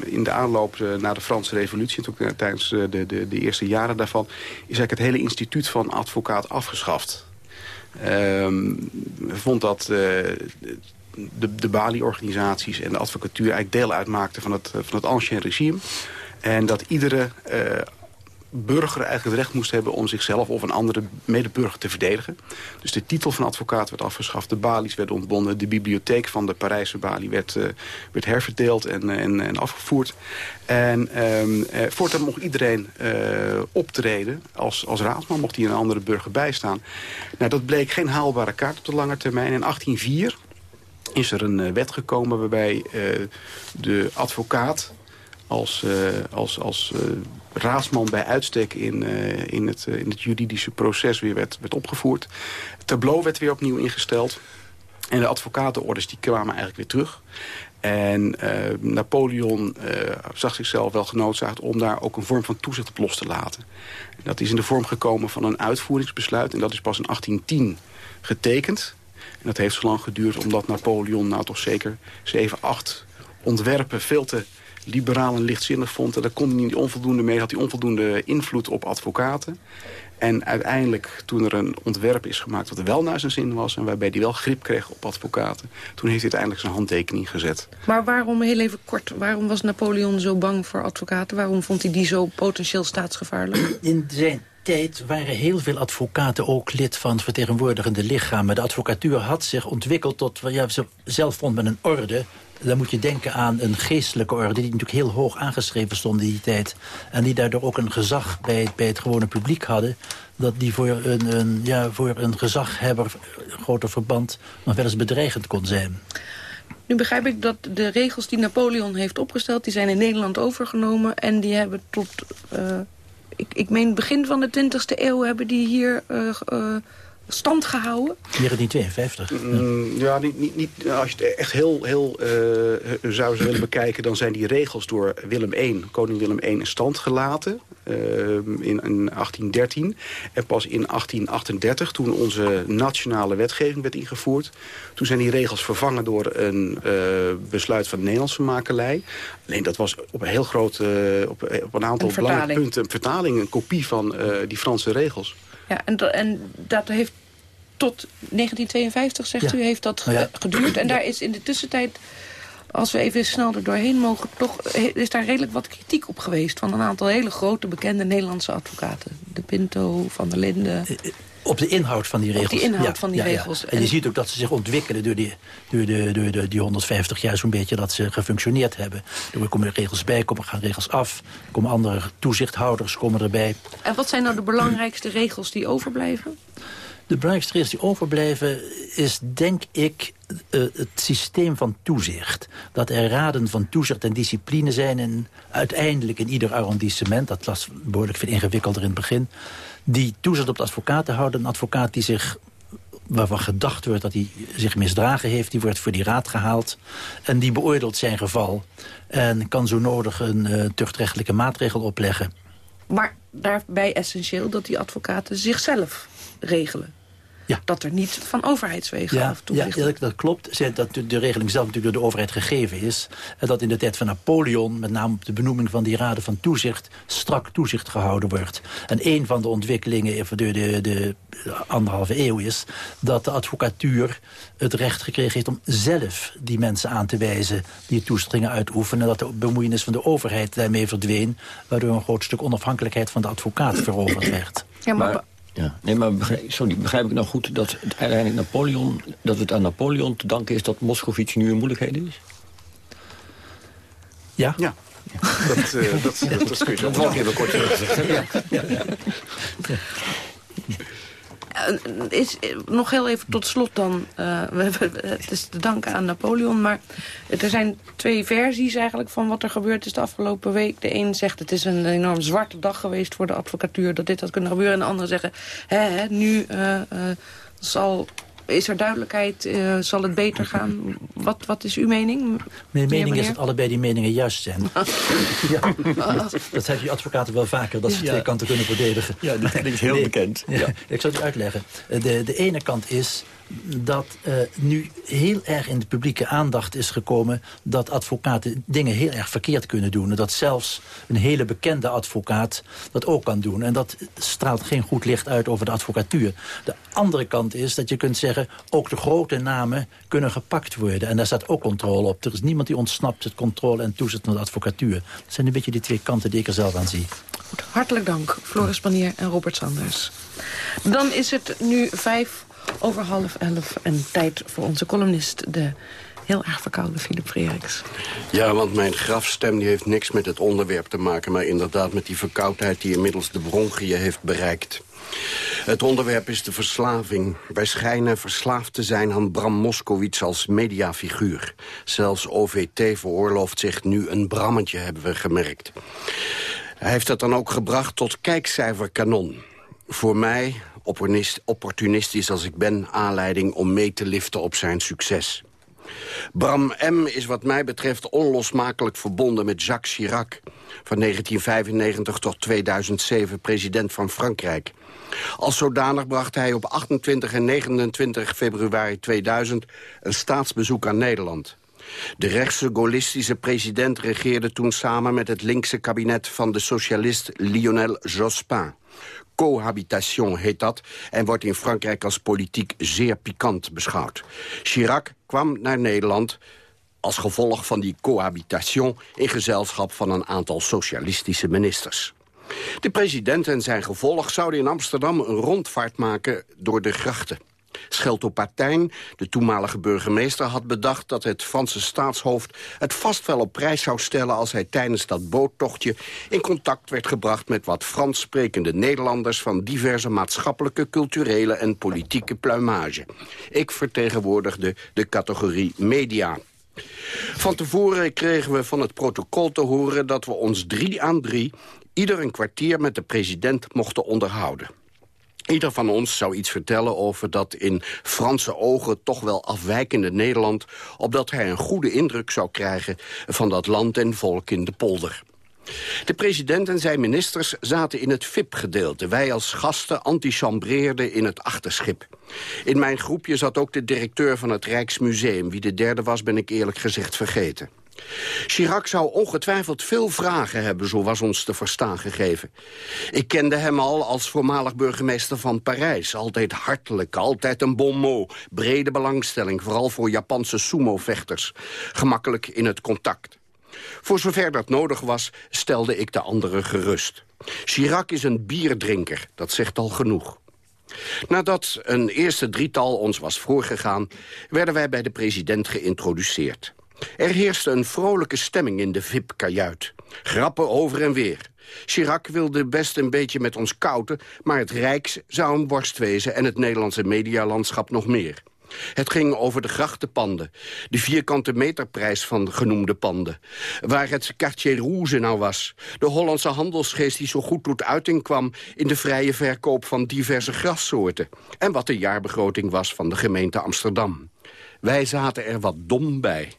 in de aanloop eh, naar de Franse revolutie... en ook tijdens de, de, de, eerste jaren daarvan... is eigenlijk het hele instituut van advocaat afgeschaft. Um, vond dat de, de Bali-organisaties en de advocatuur eigenlijk deel uitmaakten van het, van het ancien regime. En dat iedere uh, burger eigenlijk het recht moest hebben om zichzelf of een andere medeburger te verdedigen. Dus de titel van advocaat werd afgeschaft, de balies werden ontbonden, de bibliotheek van de Parijse balie werd, uh, werd herverdeeld en, en, en afgevoerd. En um, uh, voortaan mocht iedereen uh, optreden als, als raadsman, mocht hij een andere burger bijstaan. Nou, dat bleek geen haalbare kaart op de lange termijn. In 1804 is er een eh, wet gekomen waarbij eh, de advocaat als, als, als raadsman bij uitstek in, uh, in, het, in het juridische proces weer werd, werd opgevoerd. Het tableau werd weer opnieuw ingesteld. En de advocatenorders die kwamen eigenlijk weer terug. En Napoleon zag zichzelf wel genoodzaakt om daar ook een vorm van toezicht op los te laten. Dat is in de vorm gekomen van een uitvoeringsbesluit. En dat is pas in 1810 getekend. En dat heeft zo lang geduurd omdat Napoleon nou toch zeker 7, 8 ontwerpen veel te liberaal en lichtzinnig vond. En daar kon hij niet onvoldoende mee, had hij onvoldoende invloed op advocaten. En uiteindelijk, toen er een ontwerp is gemaakt wat wel naar zijn zin was... en waarbij hij wel grip kreeg op advocaten... toen heeft hij uiteindelijk zijn handtekening gezet. Maar waarom, heel even kort, waarom was Napoleon zo bang voor advocaten? Waarom vond hij die zo potentieel staatsgevaarlijk? In zijn tijd waren heel veel advocaten ook lid van vertegenwoordigende lichamen. De advocatuur had zich ontwikkeld tot, ja, zelf vond men een orde. Dan moet je denken aan een geestelijke orde... die natuurlijk heel hoog aangeschreven stond in die tijd. En die daardoor ook een gezag bij, bij het gewone publiek hadden... dat die voor een, een, ja, voor een gezaghebber, groter verband... nog wel eens bedreigend kon zijn. Nu begrijp ik dat de regels die Napoleon heeft opgesteld... die zijn in Nederland overgenomen en die hebben tot... Uh ik, ik meen begin van de 20e eeuw hebben die hier uh, stand gehouden? 1952. Mm, ja, niet, niet, niet, als je het echt heel, heel uh, zou willen bekijken... dan zijn die regels door Willem I, koning Willem I, in stand gelaten. in, in 1813. En pas in 1838, toen onze nationale wetgeving werd ingevoerd... toen zijn die regels vervangen door een besluit van de Nederlandse makelij. Alleen dat was op een heel groot, op, op, een aantal belangrijke punten... een vertaling, een kopie van die Franse regels. Ja, en, en dat heeft tot 1952, zegt u, heeft dat nou geduurd. En daar is in de tussentijd, als we even snel er doorheen mogen... toch is daar redelijk wat kritiek op geweest... van een aantal hele grote bekende Nederlandse advocaten. De Pinto, Van der Linden... Eh, eh, op de inhoud van die regels. Op de inhoud van die regels. En je ziet ook dat ze zich ontwikkelen door die, door de, door de, die 150 jaar zo'n beetje dat ze gefunctioneerd hebben. Er komen regels bij, komen, gaan regels af. Komen andere toezichthouders komen erbij. En wat zijn nou de belangrijkste regels die overblijven? De belangrijkste regels die overblijven is, denk ik, uh, het systeem van toezicht. Dat er raden van toezicht en discipline zijn... en uiteindelijk in ieder arrondissement... dat was behoorlijk veel ingewikkelder in het begin... die toezicht op de advocaten houden. Een advocaat die zich waarvan gedacht wordt dat hij zich misdragen heeft... die wordt voor die raad gehaald en die beoordeelt zijn geval... en kan zo nodig een uh, tuchtrechtelijke maatregel opleggen. Maar daarbij essentieel dat die advocaten zichzelf regelen. Ja. Dat er niet van overheidswegen ja, af toezicht... Ja, dat klopt. Dat de regeling zelf natuurlijk door de overheid gegeven is. En dat in de tijd van Napoleon, met name op de benoeming van die raden van toezicht... strak toezicht gehouden wordt. En een van de ontwikkelingen door de, de anderhalve eeuw is... dat de advocatuur het recht gekregen heeft om zelf die mensen aan te wijzen... die toestringen uitoefenen. En dat de bemoeienis van de overheid daarmee verdween... waardoor een groot stuk onafhankelijkheid van de advocaat veroverd werd. Ja, maar ja, nee, maar begrijp, sorry, begrijp ik nou goed dat het uiteindelijk Napoleon, dat het aan Napoleon te danken is dat Moskovits nu in moeilijkheden is? Ja. Ja. Dat, uh, dat, dat, dat kun je zo even kort. Ja. Ja. Is, nog heel even tot slot dan. [LAUGHS] Uh, we, het is te danken aan Napoleon. Maar er zijn twee versies eigenlijk van wat er gebeurd is de afgelopen week. De een zegt het is een enorm zwarte dag geweest voor de advocatuur. Dat dit had kunnen gebeuren. En de andere zeggen hè, nu zal is er duidelijkheid? Uh, zal het beter gaan? Wat, wat is uw mening? Mijn mening is dat allebei die meningen juist zijn. [LAUGHS] ja, dat hebben je advocaten wel vaker, dat ze twee kanten kunnen verdedigen. Ja, dat is heel bekend. Ja. Ik zal het u uitleggen. De, de ene kant is dat uh, nu heel erg in de publieke aandacht is gekomen... dat advocaten dingen heel erg verkeerd kunnen doen. En dat zelfs een hele bekende advocaat dat ook kan doen. En dat straalt geen goed licht uit over de advocatuur. De andere kant is dat je kunt zeggen... ook de grote namen kunnen gepakt worden. En daar staat ook controle op. Er is niemand die ontsnapt het controle en toezicht van de advocatuur. Dat zijn een beetje die twee kanten die ik er zelf aan zie. Goed, hartelijk dank, Floris Panier en Robert Sanders. Dan is het nu vijf over half elf. En tijd voor onze columnist, de heel erg verkouden Philip Freeriks. Ja, want mijn grafstem die heeft niks met het onderwerp te maken... maar inderdaad met die verkoudheid die inmiddels de bronchiën heeft bereikt. Het onderwerp is de verslaving. Wij schijnen verslaafd te zijn aan Bram Moskowitz als mediafiguur. Zelfs OVT veroorlooft zich nu een brammetje, hebben we gemerkt. Hij heeft dat dan ook gebracht tot kijkcijferkanon. Voor mij, opportunistisch als ik ben... aanleiding om mee te liften op zijn succes. Bram M. is wat mij betreft onlosmakelijk verbonden met Jacques Chirac... van 1995 tot 2007 president van Frankrijk. Als zodanig bracht hij op 28 en 29 februari 2000 een staatsbezoek aan Nederland. De rechtse gaullistische president regeerde toen samen met het linkse kabinet van de socialist Lionel Jospin cohabitation heet dat... en wordt in Frankrijk als politiek zeer pikant beschouwd. Chirac kwam naar Nederland als gevolg van die cohabitation... in gezelschap van een aantal socialistische ministers. De president en zijn gevolg zouden in Amsterdam een rondvaart maken door de grachten. Scheltopatijn, de toenmalige burgemeester, had bedacht dat het Franse staatshoofd het vast wel op prijs zou stellen als hij tijdens dat boottochtje in contact werd gebracht met wat Frans sprekende Nederlanders van diverse maatschappelijke, culturele en politieke pluimage. Ik vertegenwoordigde de categorie media. Van tevoren kregen we van het protocol te horen dat we ons drie aan drie ieder een kwartier met de president mochten onderhouden. Ieder van ons zou iets vertellen over dat in Franse ogen toch wel afwijkende Nederland... opdat hij een goede indruk zou krijgen van dat land en volk in de polder. De president en zijn ministers zaten in het VIP-gedeelte. Wij als gasten antichambreerden in het achterschip. In mijn groepje zat ook de directeur van het Rijksmuseum. Wie de derde was, ben ik eerlijk gezegd vergeten. Chirac zou ongetwijfeld veel vragen hebben, zo was ons te verstaan gegeven. Ik kende hem al als voormalig burgemeester van Parijs. Altijd hartelijk, altijd een bon mot. Brede belangstelling, vooral voor Japanse sumo-vechters. Gemakkelijk in het contact. Voor zover dat nodig was, stelde ik de anderen gerust. Chirac is een bierdrinker, dat zegt al genoeg. Nadat een eerste drietal ons was voorgegaan... werden wij bij de president geïntroduceerd. Er heerste een vrolijke stemming in de VIP-kajuit. Grappen over en weer. Chirac wilde best een beetje met ons kouten... maar het Rijks zou een worst wezen en het Nederlandse medialandschap nog meer. Het ging over de grachtenpanden, de vierkante meterprijs van genoemde panden. Waar het quartier rouge nou was. De Hollandse handelsgeest die zo goed tot uiting kwam... in de vrije verkoop van diverse grassoorten. En wat de jaarbegroting was van de gemeente Amsterdam. Wij zaten er wat dom bij.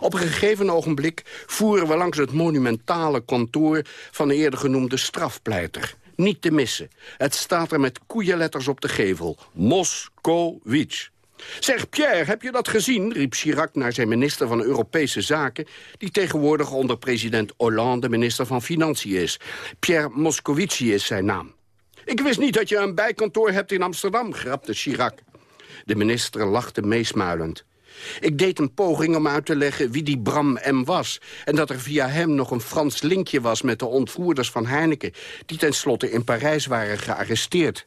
Op een gegeven ogenblik voeren we langs het monumentale kantoor... van de eerder genoemde strafpleiter. Niet te missen. Het staat er met koeienletters op de gevel. Moskowitz. Zeg, Pierre, heb je dat gezien? riep Chirac naar zijn minister van Europese Zaken... die tegenwoordig onder president Hollande minister van Financiën is. Pierre Moscovici is zijn naam. Ik wist niet dat je een bijkantoor hebt in Amsterdam, grapte Chirac. De minister lachte meesmuilend. Ik deed een poging om uit te leggen wie die Bram M. was... en dat er via hem nog een Frans linkje was met de ontvoerders van Heineken... die tenslotte in Parijs waren gearresteerd.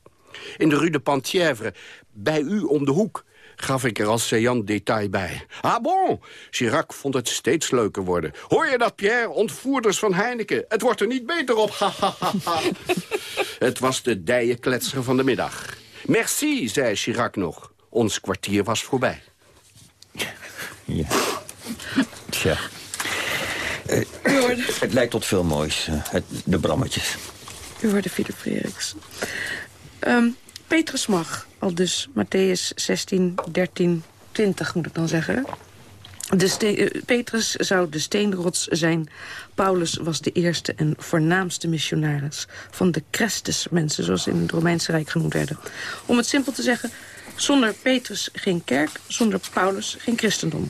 In de Rue de Pantièvre, bij u om de hoek gaf ik er als saillant detail bij. Ah bon, Chirac vond het steeds leuker worden. Hoor je dat, Pierre? Ontvoerders van Heineken. Het wordt er niet beter op. [LAUGHS] het was de dijenkletser van de middag. Merci, zei Chirac nog. Ons kwartier was voorbij. Ja. Tja. Eh, het lijkt tot veel moois, eh, het, de brammetjes. U hoorde Philip Frederiks. Ehm, Petrus mag, al dus Matthäus 16, 13, 20 moet ik dan zeggen. De eh, Petrus zou de steenrots zijn. Paulus was de eerste en voornaamste missionaris... van de Christusmensen, zoals ze in het Romeinse Rijk genoemd werden. Om het simpel te zeggen, zonder Petrus geen kerk... zonder Paulus geen christendom.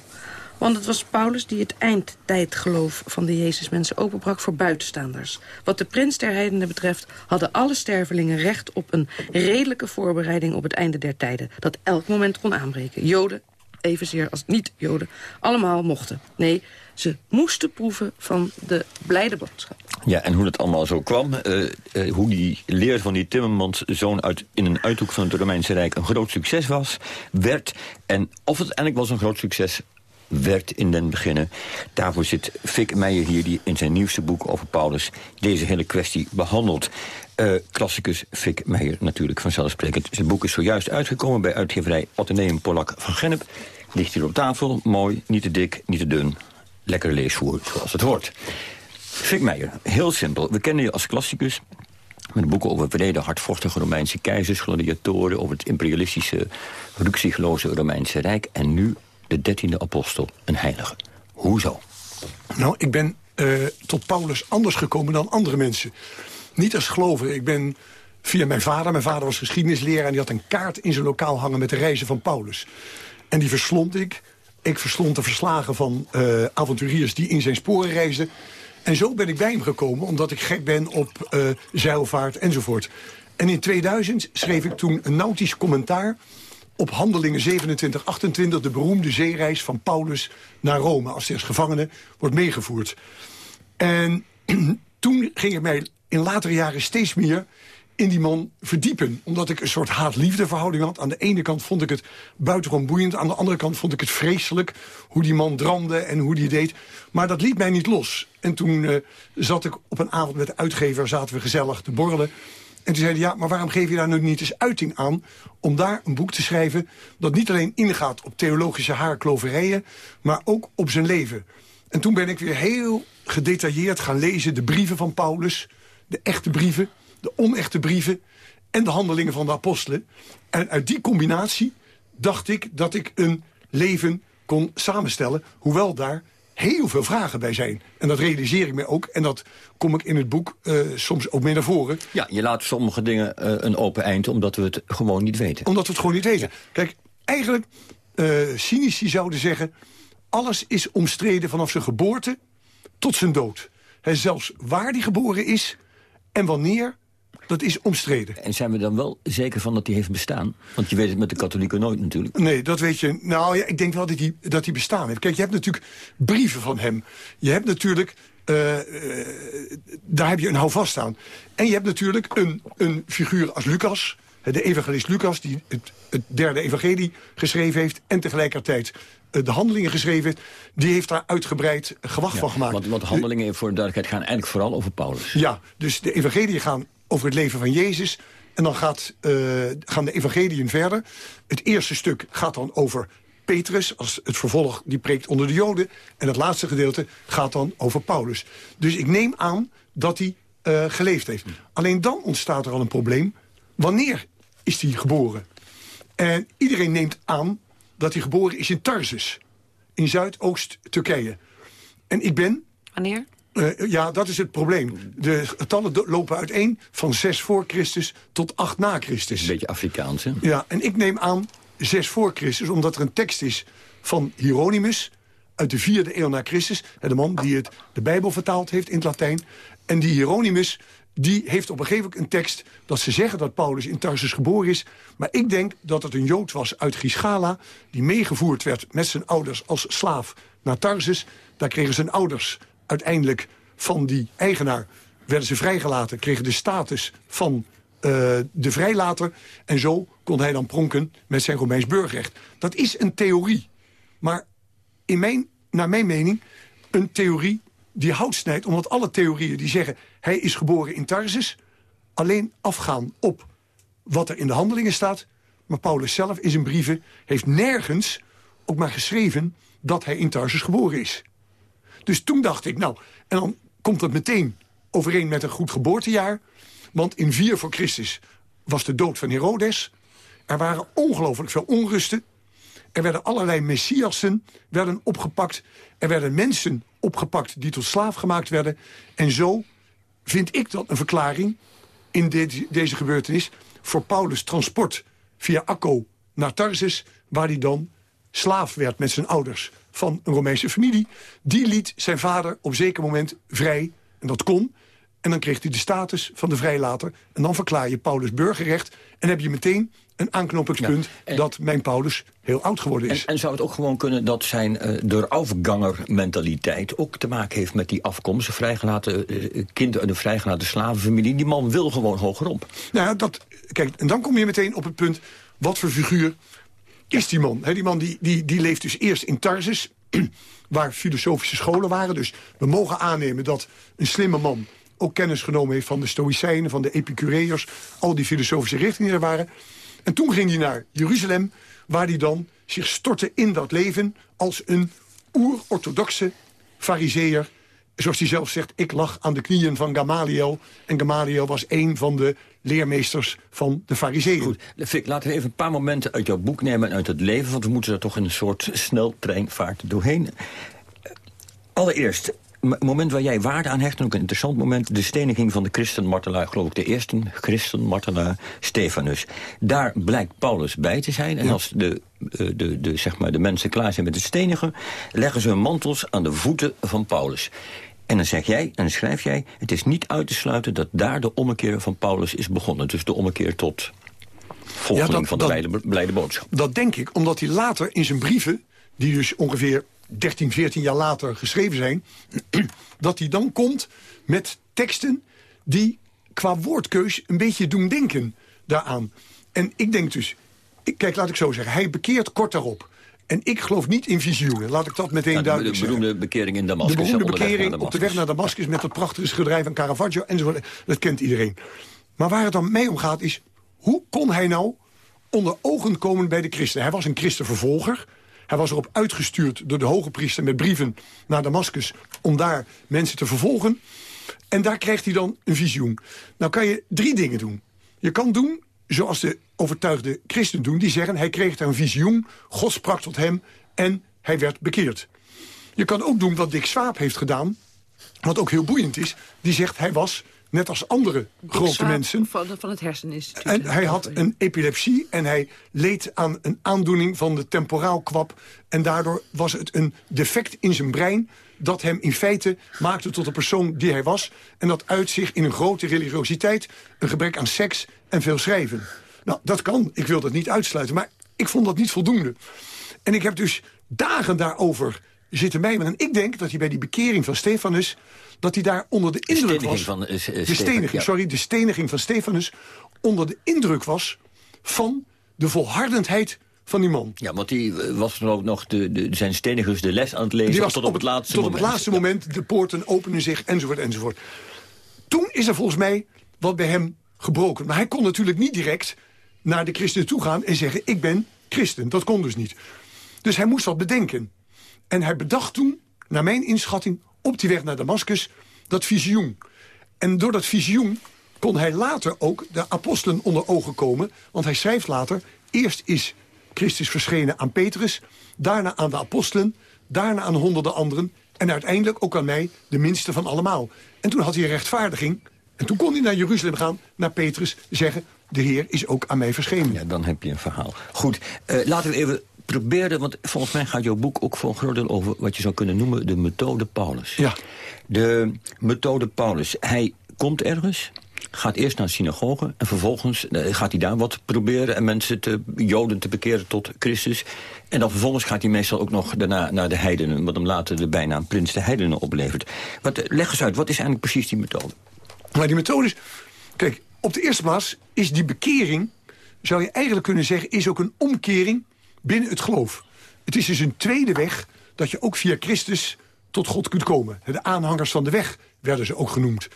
Want het was Paulus die het eindtijdgeloof van de Jezusmensen openbrak voor buitenstaanders. Wat de prins der heidenen betreft hadden alle stervelingen recht op een redelijke voorbereiding op het einde der tijden. Dat elk moment kon aanbreken. Joden, evenzeer als niet-Joden, allemaal mochten. Nee, ze moesten proeven van de blijde boodschap. Ja, en hoe dat allemaal zo kwam. eh, eh, hoe die leer van die Timmermans zoon uit, in een uithoek van het Romeinse Rijk een groot succes was, werd. En of het uiteindelijk wel zo'n groot succes werd in den beginnen. Daarvoor zit Fik Meijer hier, die in zijn nieuwste boek over Paulus deze hele kwestie behandelt. Eh klassicus Fik Meijer natuurlijk vanzelfsprekend. Zijn boek is zojuist uitgekomen bij uitgeverij Atheneum Polak van Gennep. Ligt hier op tafel, mooi, niet te dik, niet te dun. Lekker leesvoer, zoals het hoort. Fik Meijer, heel simpel. We kennen je als klassicus met boeken over verleden hardvochtige Romeinse keizers, gladiatoren... over het imperialistische, ruksigloze Romeinse Rijk... en nu de dertiende apostel, een heilige. Hoezo? Nou, ik ben eh, tot Paulus anders gekomen dan andere mensen. Niet als gelover. Ik ben via mijn vader. Mijn vader was geschiedenisleraar... en die had een kaart in zijn lokaal hangen met de reizen van Paulus. En die verslond ik. Ik verslond de verslagen van eh, avonturiers die in zijn sporen reisden. En zo ben ik bij hem gekomen, omdat ik gek ben op eh, zeilvaart enzovoort. En in 2000 schreef ik toen een nautisch commentaar op Handelingen 27, 28... de beroemde zeereis van Paulus naar Rome... als hij als gevangene wordt meegevoerd. En [CLEARS THROAT] toen ging ik mij in latere jaren steeds meer in die man verdiepen. Omdat ik een soort haat-liefde verhouding had. Aan de ene kant vond ik het buitengewoon boeiend. Aan de andere kant vond ik het vreselijk hoe die man dramde en hoe die deed. Maar dat liet mij niet los. En toen eh, zat ik op een avond met de uitgever, zaten we gezellig te borrelen. En toen zeiden ja, maar waarom geef je daar nu niet eens uiting aan... om daar een boek te schrijven dat niet alleen ingaat op theologische haarkloverijen... maar ook op zijn leven. En toen ben ik weer heel gedetailleerd gaan lezen... de brieven van Paulus, de echte brieven, de onechte brieven... en de handelingen van de apostelen. En uit die combinatie dacht ik dat ik een leven kon samenstellen... hoewel daar heel veel vragen bij zijn. En dat realiseer ik me ook. En dat kom ik in het boek uh, soms ook mee naar voren. Ja, je laat sommige dingen uh, een open eind... omdat we het gewoon niet weten. Omdat we het gewoon niet weten. Kijk, eigenlijk, uh, cynici zouden zeggen... alles is omstreden vanaf zijn geboorte tot zijn dood. He, zelfs waar die geboren is en wanneer... Dat is omstreden. En zijn we dan wel zeker van dat hij heeft bestaan? Want je weet het met de katholieken nooit natuurlijk. Nee, dat weet je. Nou ja, ik denk wel dat hij, dat hij bestaan heeft. Kijk, je hebt natuurlijk brieven van hem. Je hebt natuurlijk... Uh, uh, daar heb je een houvast aan. En je hebt natuurlijk een, een figuur als Lucas... de evangelist Lucas, die het, het derde evangelie geschreven heeft... en tegelijkertijd uh, de handelingen geschreven heeft... die heeft daar uitgebreid gewacht ja, van gemaakt. Want, want handelingen, voor de duidelijkheid, gaan eigenlijk vooral over Paulus. Ja, dus de evangelie gaan over het leven van Jezus. En dan gaat, uh, gaan de evangeliën verder. Het eerste stuk gaat dan over Petrus, als het vervolg, die preekt onder de Joden. En het laatste gedeelte gaat dan over Paulus. Dus ik neem aan dat hij uh, geleefd heeft. Alleen dan ontstaat er al een probleem. Wanneer is hij geboren? En iedereen neemt aan dat hij geboren is in Tarsus. In Zuidoost-Turkije. En ik ben... Wanneer? Uh, ja, dat is het probleem. De getallen lopen uiteen van 6 voor Christus tot 8 na Christus. Een beetje Afrikaans, hè? Ja, en ik neem aan 6 voor Christus, omdat er een tekst is van Hieronymus... uit de vierde eeuw na Christus. De man die het, de Bijbel vertaald heeft in het Latijn. En die Hieronymus, die heeft op een gegeven moment een tekst... dat ze zeggen dat Paulus in Tarsus geboren is. Maar ik denk dat het een Jood was uit Gisgala... die meegevoerd werd met zijn ouders als slaaf naar Tarsus. Daar kregen zijn ouders uiteindelijk van die eigenaar werden ze vrijgelaten, kregen de status van uh, de vrijlater. En zo kon hij dan pronken met zijn Romeins burgerrecht. Dat is een theorie. Maar in mijn, naar mijn mening een theorie die hout snijdt. Omdat alle theorieën die zeggen hij is geboren in Tarsus... alleen afgaan op wat er in de handelingen staat. Maar Paulus zelf in zijn brieven heeft nergens ook maar geschreven... dat hij in Tarsus geboren is. Dus toen dacht ik, nou, en dan komt dat meteen overeen met een goed geboortejaar. Want in 4 voor Christus was de dood van Herodes. Er waren ongelooflijk veel onrusten. Er werden allerlei messiassen werden opgepakt. Er werden mensen opgepakt die tot slaaf gemaakt werden. En zo vind ik dat een verklaring in deze gebeurtenis... voor Paulus' transport via Akko naar Tarsus... waar hij dan slaaf werd met zijn ouders van een Romeinse familie. Die liet zijn vader op zeker moment vrij. En dat kon. En dan kreeg hij de status van de vrijlater. En dan verklaar je Paulus burgerrecht. En heb je meteen een aanknopingspunt dat mijn Paulus heel oud geworden is. En, en zou het ook gewoon kunnen dat zijn uh, de mentaliteit ook te maken heeft met die afkomst. Vrijgelaten uh, kind uit een vrijgelaten slavenfamilie. Die man wil gewoon hogerop. Nou ja, dat, kijk, en dan kom je meteen op het punt... wat voor figuur is die man? die man die, die, die leeft dus eerst in Tarsus... [CLEARS THROAT] waar filosofische scholen waren. Dus we mogen aannemen dat een slimme man ook kennis genomen heeft van de Stoïcijnen, van de Epicureërs, al die filosofische richtingen er waren. En toen ging hij naar Jeruzalem, waar hij dan zich stortte in dat leven als een oer-orthodoxe fariseer. Zoals hij zelf zegt, ik lag aan de knieën van Gamaliel. En Gamaliel was een van de leermeesters van de fariseeën. Goed, Fik, laten we even een paar momenten uit jouw boek nemen... en uit het leven, want we moeten er toch in een soort sneltreinvaart doorheen. Allereerst, het moment waar jij waarde aan hecht, en ook een interessant moment... de steniging van de christenmartelaar, geloof ik, de eerste christenmartelaar Stefanus. Daar blijkt Paulus bij te zijn. En als de, eh, de, de, zeg maar, de mensen klaar zijn met het stenigen... leggen ze hun mantels aan de voeten van Paulus. En dan zeg jij, en dan schrijf jij... het is niet uit te sluiten dat daar de ommekeer van Paulus is begonnen. Dus de ommekeer tot volgeling van de blijde, blijde boodschap. Dat denk ik, omdat hij later in zijn brieven... die dus ongeveer 13, 14 jaar later geschreven zijn... [CLEARS THROAT] dat hij dan komt met teksten die qua woordkeus een beetje doen denken daaraan. En ik denk dus... Ik, kijk, laat ik zo zeggen. Hij bekeert kort daarop. En ik geloof niet in visioenen. Laat ik dat meteen ja, duidelijk zeggen. De beroemde bekering in Damascus. De beroemde bekering op de weg naar Damascus... met dat prachtige schilderij van Caravaggio enzovoort. Dat kent iedereen. Maar waar het dan mee om gaat is... hoe kon hij nou onder ogen komen bij de christen? Hij was een christenvervolger. Hij was erop uitgestuurd door de hoge priester met brieven naar Damascus... om daar mensen te vervolgen. En daar krijgt hij dan een visioen. Nou kan je drie dingen doen. Je kan doen zoals de overtuigde christen doen. Die zeggen, hij kreeg daar een visioen, God sprak tot hem en hij werd bekeerd. Je kan ook doen wat Dick Swaap heeft gedaan, wat ook heel boeiend is. Die zegt, hij was net als andere grote mensen. Van, van het herseninstituut. En hij had een epilepsie en hij leed aan een aandoening van de temporaalkwap. En daardoor was het een defect in zijn brein dat hem in feite maakte tot de persoon die hij was. En dat uit zich in een grote religiositeit, een gebrek aan seks en veel schrijven. Nou, dat kan. Ik wil dat niet uitsluiten. Maar ik vond dat niet voldoende. En ik heb dus dagen daarover zitten mijmeren. En ik denk dat hij bij die bekering van Stefanus... dat hij daar onder de indruk was... Van, uh, de steniging, sorry, de steniging van Stefanus... onder de indruk was van de volhardendheid van die man. Ja, want die eh, was dan ook nog de, de, zijn stenigers de les aan het lezen... Die was tot op het, laatste tot moment. op het laatste moment, de poorten openen zich, enzovoort, enzovoort. Toen is er volgens mij wat bij hem gebroken. Maar hij kon natuurlijk niet direct naar de christen toe gaan en zeggen... ik ben christen. Dat kon dus niet. Dus hij moest wat bedenken. En hij bedacht toen, naar mijn inschatting, op die weg naar Damascus, dat visioen. En door dat visioen kon hij later ook de apostelen onder ogen komen. Want hij schrijft later, eerst is Christus verschenen aan Petrus... daarna aan de apostelen, daarna aan honderden anderen... en uiteindelijk ook aan mij, de minste van allemaal. En toen had hij rechtvaardiging. En toen kon hij naar Jeruzalem gaan, naar Petrus, zeggen... de Heer is ook aan mij verschenen. Ja, dan heb je een verhaal. Goed, uh, laten we even proberen... want volgens mij gaat jouw boek ook voor een groot deel over... wat je zou kunnen noemen de methode Paulus. Ja. De methode Paulus. Hij komt ergens gaat eerst naar de synagoge en vervolgens eh, gaat hij daar wat proberen... en mensen, te, joden te bekeren tot Christus. En dan vervolgens gaat hij meestal ook nog daarna naar de heidenen... wat hem later de bijnaam prins de heidenen oplevert. Wat, eh, leg eens uit, wat is eigenlijk precies die methode? Maar die methode is... Kijk, op de eerste plaats is die bekering... zou je eigenlijk kunnen zeggen, is ook een omkering binnen het geloof. Het is dus een tweede weg dat je ook via Christus tot God kunt komen. De aanhangers van de weg werden ze ook genoemd.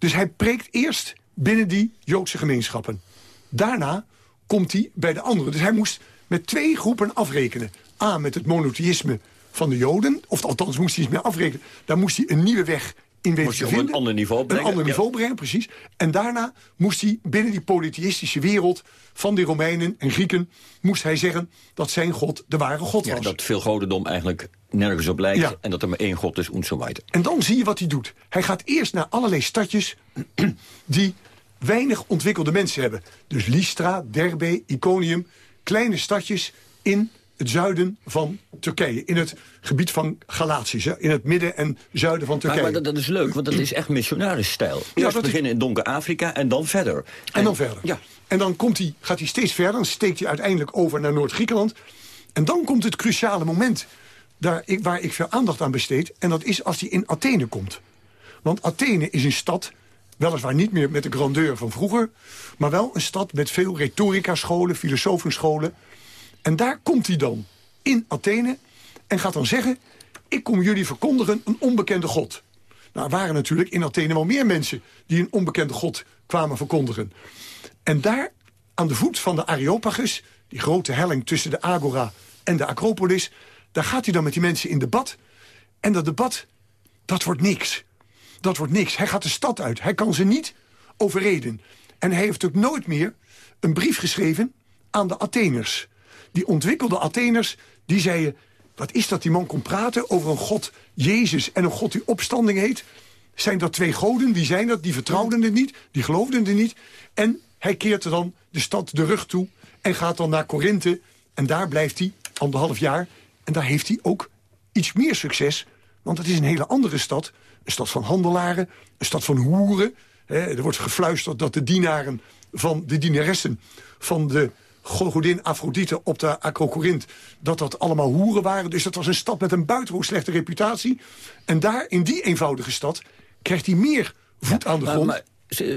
Dus hij preekt eerst binnen die Joodse gemeenschappen. Daarna komt hij bij de anderen. Dus hij moest met twee groepen afrekenen. A, met het monotheïsme van de Joden. Of althans moest hij iets meer afrekenen. Daar moest hij een nieuwe weg in weten te op vinden. een ander niveau brengen. Een ander Ja. niveau brengen, precies. En daarna moest hij binnen die polytheïstische wereld... van die Romeinen en Grieken... moest hij zeggen dat zijn God de ware God Ja, was. dat veel godendom eigenlijk nergens op lijkt. Ja. En dat er maar één god is, und so weiter. En dan zie je wat hij doet. Hij gaat eerst naar allerlei stadjes [CLEARS THROAT] die weinig ontwikkelde mensen hebben. Dus Lystra, Derbe, Iconium, kleine stadjes in het zuiden van Turkije. In het gebied van Galatië, hè, in het midden en zuiden van Maar, Turkije. maar dat, dat is leuk, want dat is echt missionarisstijl. Eerst dat is- beginnen in donker Afrika en dan verder. En dan verder. Ja. En dan komt hij, gaat hij steeds verder. Dan steekt hij uiteindelijk over naar Noord-Griekenland. En dan komt het cruciale moment daar ik, waar ik veel aandacht aan besteed. En dat is als hij in Athene komt. Want Athene is een stad, weliswaar niet meer met de grandeur van vroeger... maar wel een stad met veel retorica-scholen, filosofenscholen. En daar komt hij dan in Athene en gaat dan zeggen... ik kom jullie verkondigen een onbekende god. Nou, er waren natuurlijk in Athene wel meer mensen... die een onbekende god kwamen verkondigen. En daar, aan de voet van de Areopagus... die grote helling tussen de Agora en de Acropolis... daar gaat hij dan met die mensen in debat. En dat debat, dat wordt niks. Dat wordt niks. Hij gaat de stad uit. Hij kan ze niet overreden. En hij heeft ook nooit meer een brief geschreven aan de Atheners. Die ontwikkelde Atheners, die zeiden... wat is dat die man kon praten over een god Jezus... en een god die opstanding heet? Zijn dat twee goden? Wie zijn dat? Die vertrouwden het niet, die geloofden het niet. En hij keert er dan de stad de rug toe en gaat dan naar Korinthe. En daar blijft hij anderhalf jaar. En daar heeft hij ook iets meer succes. Want het is een hele andere stad. Een stad van handelaren, een stad van hoeren. Hè, er wordt gefluisterd dat de dienaren van de dienaressen... van de godin Afrodite op de Acrocorint... dat dat allemaal hoeren waren. Dus dat was een stad met een buitengewoon slechte reputatie. En daar, in die eenvoudige stad, krijgt hij meer voet aan de grond. maar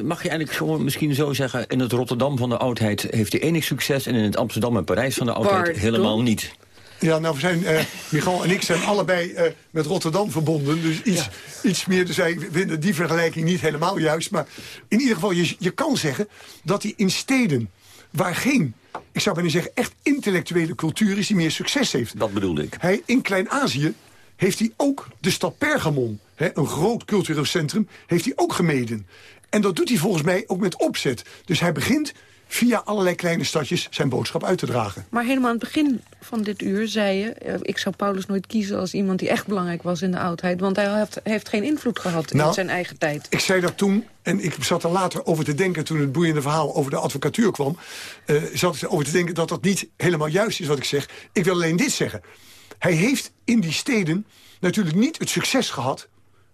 mag je eigenlijk gewoon misschien zo zeggen... in het Rotterdam van de oudheid heeft hij enig succes... en in het Amsterdam en Parijs van de oudheid Pardon? helemaal niet. Ja, nou, we zijn, eh Michal en ik zijn allebei eh, met Rotterdam verbonden. Dus iets, iets meer, dus wij vinden die vergelijking niet helemaal juist. Maar in ieder geval, je, je kan zeggen dat hij in steden waar geen, ik zou bijna zeggen, echt intellectuele cultuur is, die meer succes heeft. Dat bedoelde ik. Hij, in Klein-Azië heeft hij ook de stad Pergamon, hè, een groot cultureel centrum, heeft hij ook gemeden. En dat doet hij volgens mij ook met opzet. Dus hij begint via allerlei kleine stadjes zijn boodschap uit te dragen. Maar helemaal aan het begin van dit uur zei je... eh, ik zou Paulus nooit kiezen als iemand die echt belangrijk was in de oudheid. Want hij heeft, heeft geen invloed gehad in Nou, zijn eigen tijd. Ik zei dat toen, en ik zat er later over te denken... toen het boeiende verhaal over de advocatuur kwam... eh, zat ik erover te denken dat dat niet helemaal juist is wat ik zeg. Ik wil alleen dit zeggen. Hij heeft in die steden natuurlijk niet het succes gehad...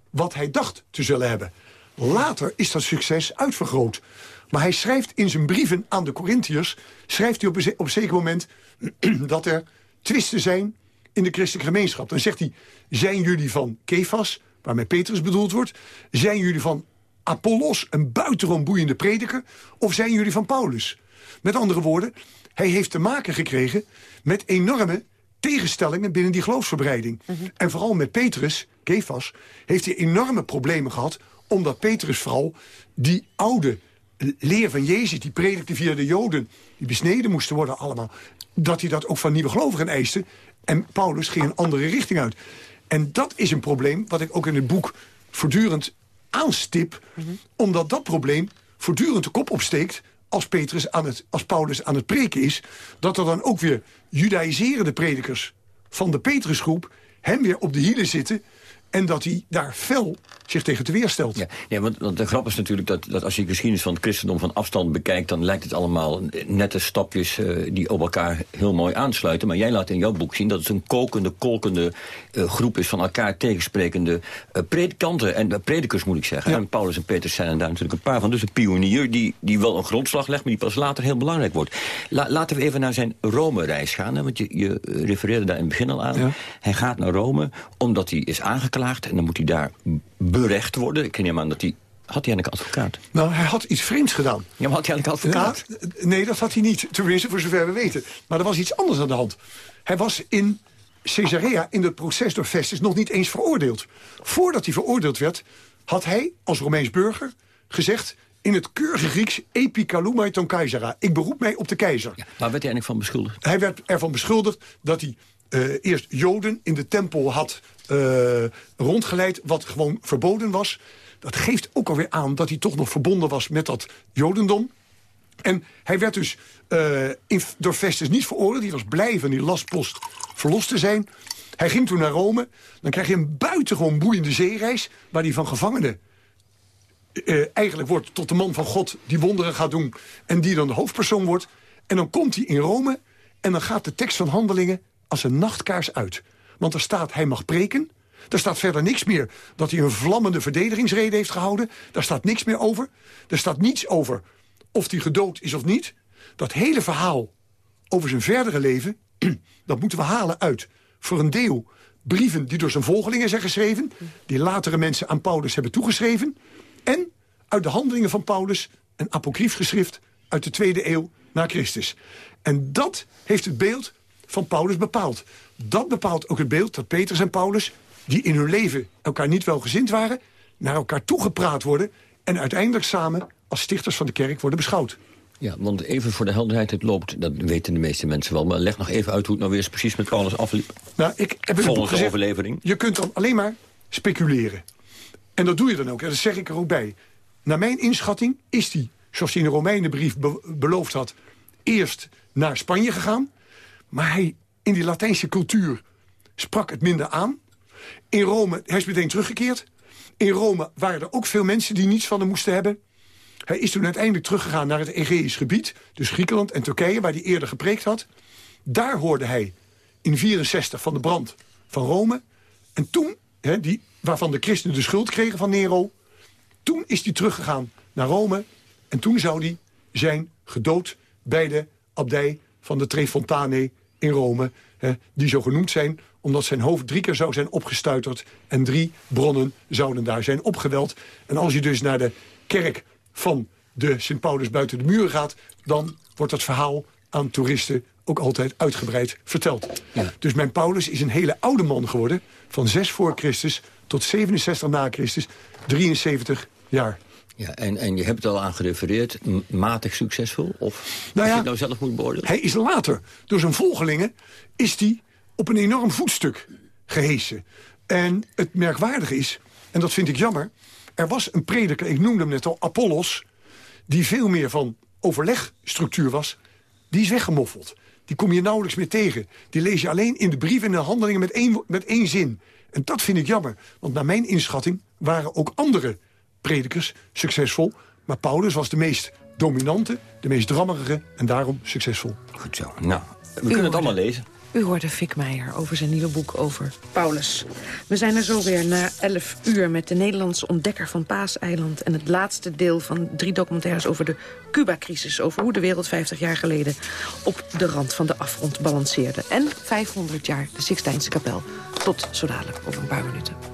wat hij dacht te zullen hebben. Later is dat succes uitvergroot. Maar hij schrijft in zijn brieven aan de Corinthiërs... schrijft hij op een, op zeker moment [CLEARS THROAT] dat er twisten zijn in de christelijke gemeenschap. Dan zegt hij, zijn jullie van Kefas, waarmee Petrus bedoeld wordt... zijn jullie van Apollos, een buitengewoon boeiende prediker... of zijn jullie van Paulus? Met andere woorden, hij heeft te maken gekregen... met enorme tegenstellingen binnen die geloofsverbreiding. En vooral met Petrus, Kefas, heeft hij enorme problemen gehad... omdat Petrus vooral die oude leer van Jezus... die predikte via de Joden, die besneden moesten worden allemaal... dat hij dat ook van nieuwe gelovigen eiste. En Paulus ging een andere richting uit. En dat is een probleem wat ik ook in het boek voortdurend aanstip... omdat dat probleem voortdurend de kop opsteekt... als, Petrus aan het, als Paulus aan het preken is... dat er dan ook weer judaïserende predikers van de Petrusgroep... hem weer op de hielen zitten... en dat hij daar fel zich tegen te weerstelt. Ja, ja want, want de grap is natuurlijk dat, dat als je de geschiedenis van het christendom van afstand bekijkt... dan lijkt het allemaal nette stapjes eh, die op elkaar heel mooi aansluiten. Maar jij laat in jouw boek zien dat het een kokende, kolkende eh, groep is... van elkaar tegensprekende eh, predikanten en predikers, moet ik zeggen. En Paulus en Petrus zijn er daar natuurlijk een paar van. Dus een pionier die, die wel een grondslag legt... maar die pas later heel belangrijk wordt. La- laten we even naar zijn Rome-reis gaan. Hè, want je, je refereerde daar in het begin al aan. Ja. Hij gaat naar Rome omdat hij is aangeklaagd... en dan moet hij daar berecht worden. Ik ken niet aan dat hij... Had hij eigenlijk een advocaat? Nou, hij had iets vreemds gedaan. Ja, maar had hij eigenlijk een advocaat? Ja, nee, dat had hij niet. Tenminste, voor zover we weten. Maar er was iets anders aan de hand. Hij was in Caesarea, in het proces door Festus, nog niet eens veroordeeld. Voordat hij veroordeeld werd, had hij als Romeins burger gezegd... in het keurige Grieks epikalumai ton keizera. Ik beroep mij op de keizer. Ja, waar werd hij eigenlijk van beschuldigd? Hij werd ervan beschuldigd dat hij eh, eerst Joden in de tempel had uh, rondgeleid... wat gewoon verboden was. Dat geeft ook alweer aan dat hij toch nog verbonden was met dat Jodendom. En hij werd dus uh, in, door Festus niet veroordeeld. Hij was blij van die lastpost verlost te zijn. Hij ging toen naar Rome. Dan krijg je een buitengewoon boeiende zeereis... waar hij van gevangenen uh, eigenlijk wordt tot de man van God... die wonderen gaat doen en die dan de hoofdpersoon wordt. En dan komt hij in Rome en dan gaat de tekst van Handelingen... als een nachtkaars uit. Want er staat, hij mag preken. Er staat verder niks meer dat hij een vlammende verdedigingsrede heeft gehouden. Daar staat niks meer over. Er staat niets over of hij gedood is of niet. Dat hele verhaal over zijn verdere leven... [CLEARS THROAT] dat moeten we halen uit voor een deel brieven die door zijn volgelingen zijn geschreven... die latere mensen aan Paulus hebben toegeschreven... en uit de handelingen van Paulus een apocryf geschrift... uit de tweede eeuw na Christus. En dat heeft het beeld van Paulus bepaald. Dat bepaalt ook het beeld dat Petrus en Paulus... die in hun leven elkaar niet welgezind waren... naar elkaar toegepraat worden... en uiteindelijk samen als stichters van de kerk worden beschouwd. Ja, want even voor de helderheid, het loopt, dat weten de meeste mensen wel... maar leg nog even uit hoe het nou weer precies met Paulus afliep. Nou, ik heb Volgens overlevering. Je kunt dan alleen maar speculeren. En dat doe je dan ook, en dat zeg ik er ook bij. Naar mijn inschatting is hij, zoals hij in de Romeinenbrief be beloofd had... eerst naar Spanje gegaan. Maar hij, in die Latijnse cultuur, sprak het minder aan. In Rome, hij is meteen teruggekeerd. In Rome waren er ook veel mensen die niets van hem moesten hebben. Hij is toen uiteindelijk teruggegaan naar het Egeïsch gebied... dus Griekenland en Turkije, waar hij eerder gepreekt had. Daar hoorde hij in 64 van de brand van Rome. En toen, die, waarvan de christenen de schuld kregen van Nero... toen is hij teruggegaan naar Rome... en toen zou hij zijn gedood bij de abdij van de Tre Fontane in Rome... Hè, die zo genoemd zijn omdat zijn hoofd drie keer zou zijn opgestuiterd... en drie bronnen zouden daar zijn opgeweld. En als je dus naar de kerk van de Sint Paulus buiten de muren gaat... dan wordt dat verhaal aan toeristen ook altijd uitgebreid verteld. Ja. Dus mijn Paulus is een hele oude man geworden... van 6 voor Christus tot 67 na Christus, 73 jaar. Ja, en, en je hebt het al aan gerefereerd, matig succesvol? Of nou ja, je het nou zelf moet beoordelen? Hij is later, door zijn volgelingen, is hij op een enorm voetstuk gehesen. En het merkwaardige is, en dat vind ik jammer... er was een prediker, ik noemde hem net al, Apollos... die veel meer van overlegstructuur was, die is weggemoffeld. Die kom je nauwelijks meer tegen. Die lees je alleen in de brieven en de handelingen met één, met één zin. En dat vind ik jammer, want naar mijn inschatting... waren ook andere predikers succesvol... maar Paulus was de meest dominante, de meest drammerige... en daarom succesvol. Goed zo. Nou, we kunnen het allemaal lezen. U hoorde Fik Meijer over zijn nieuwe boek over Paulus. We zijn er zo weer na 11 uur met de Nederlandse ontdekker van Paaseiland... en het laatste deel van drie documentaires over de Cuba-crisis... over hoe de wereld 50 jaar geleden op de rand van de afgrond balanceerde. En 500 jaar de Sixtijnse kapel. Tot zo dadelijk, over een paar minuten.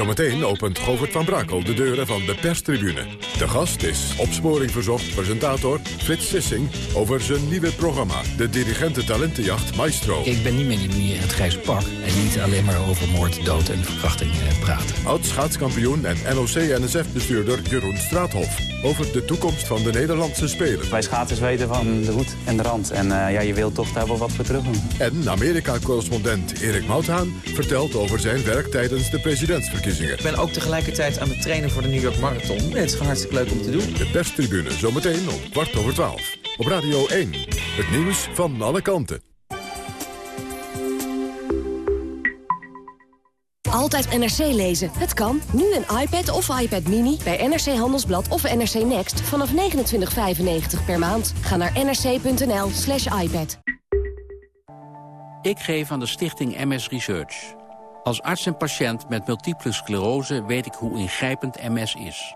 Zometeen opent Govert van Brakel de deuren van de perstribune. De gast is opsporing verzocht presentator Frits Sissing... over zijn nieuwe programma, de dirigente talentenjacht Maestro. Ik ben niet meer die in het grijze pak... en niet alleen maar over moord, dood en verkrachting eh, praten. Oud-schaatskampioen en NOC-NSF-bestuurder Jeroen Straathof... over de toekomst van de Nederlandse Spelen. Wij schaatsers weten van de hoed en de rand. En uh, ja, je wilt toch daar wel wat voor terug doen. En Amerika-correspondent Erik Mouthaan vertelt over zijn werk tijdens de presidentsverkiezingen. Ik ben ook tegelijkertijd aan het trainen voor de New York Marathon. En het is gewoon hartstikke leuk om te doen. De perstribune zometeen om kwart over twaalf. Op Radio 1. Het nieuws van alle kanten. Altijd NRC lezen. Het kan. Nu een iPad of iPad Mini bij NRC Handelsblad of NRC Next vanaf 29,95 per maand. Ga naar nrc.nl slash iPad. Ik geef aan de stichting MS Research. Als arts en patiënt met multiple sclerose weet ik hoe ingrijpend MS is.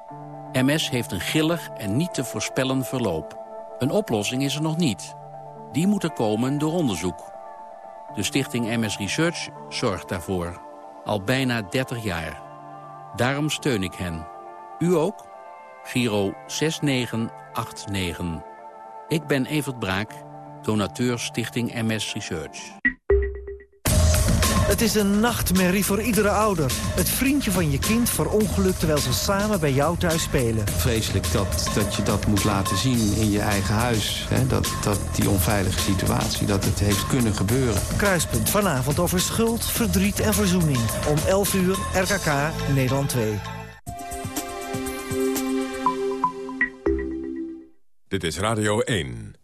MS heeft een gillig en niet te voorspellen verloop. Een oplossing is er nog niet. Die moet er komen door onderzoek. De stichting MS Research zorgt daarvoor. Al bijna 30 jaar. Daarom steun ik hen. U ook? Giro 6989. Ik ben Evert Braak, Donateur Stichting MS Research. Het is een nachtmerrie voor iedere ouder. Het vriendje van je kind verongelukt terwijl ze samen bij jou thuis spelen. Vreselijk dat, dat je dat moet laten zien in je eigen huis. Hè? Dat, dat die onveilige situatie, dat het heeft kunnen gebeuren. Kruispunt vanavond over schuld, verdriet en verzoening. Om 11 uur, RKK, Nederland 2. Dit is Radio 1.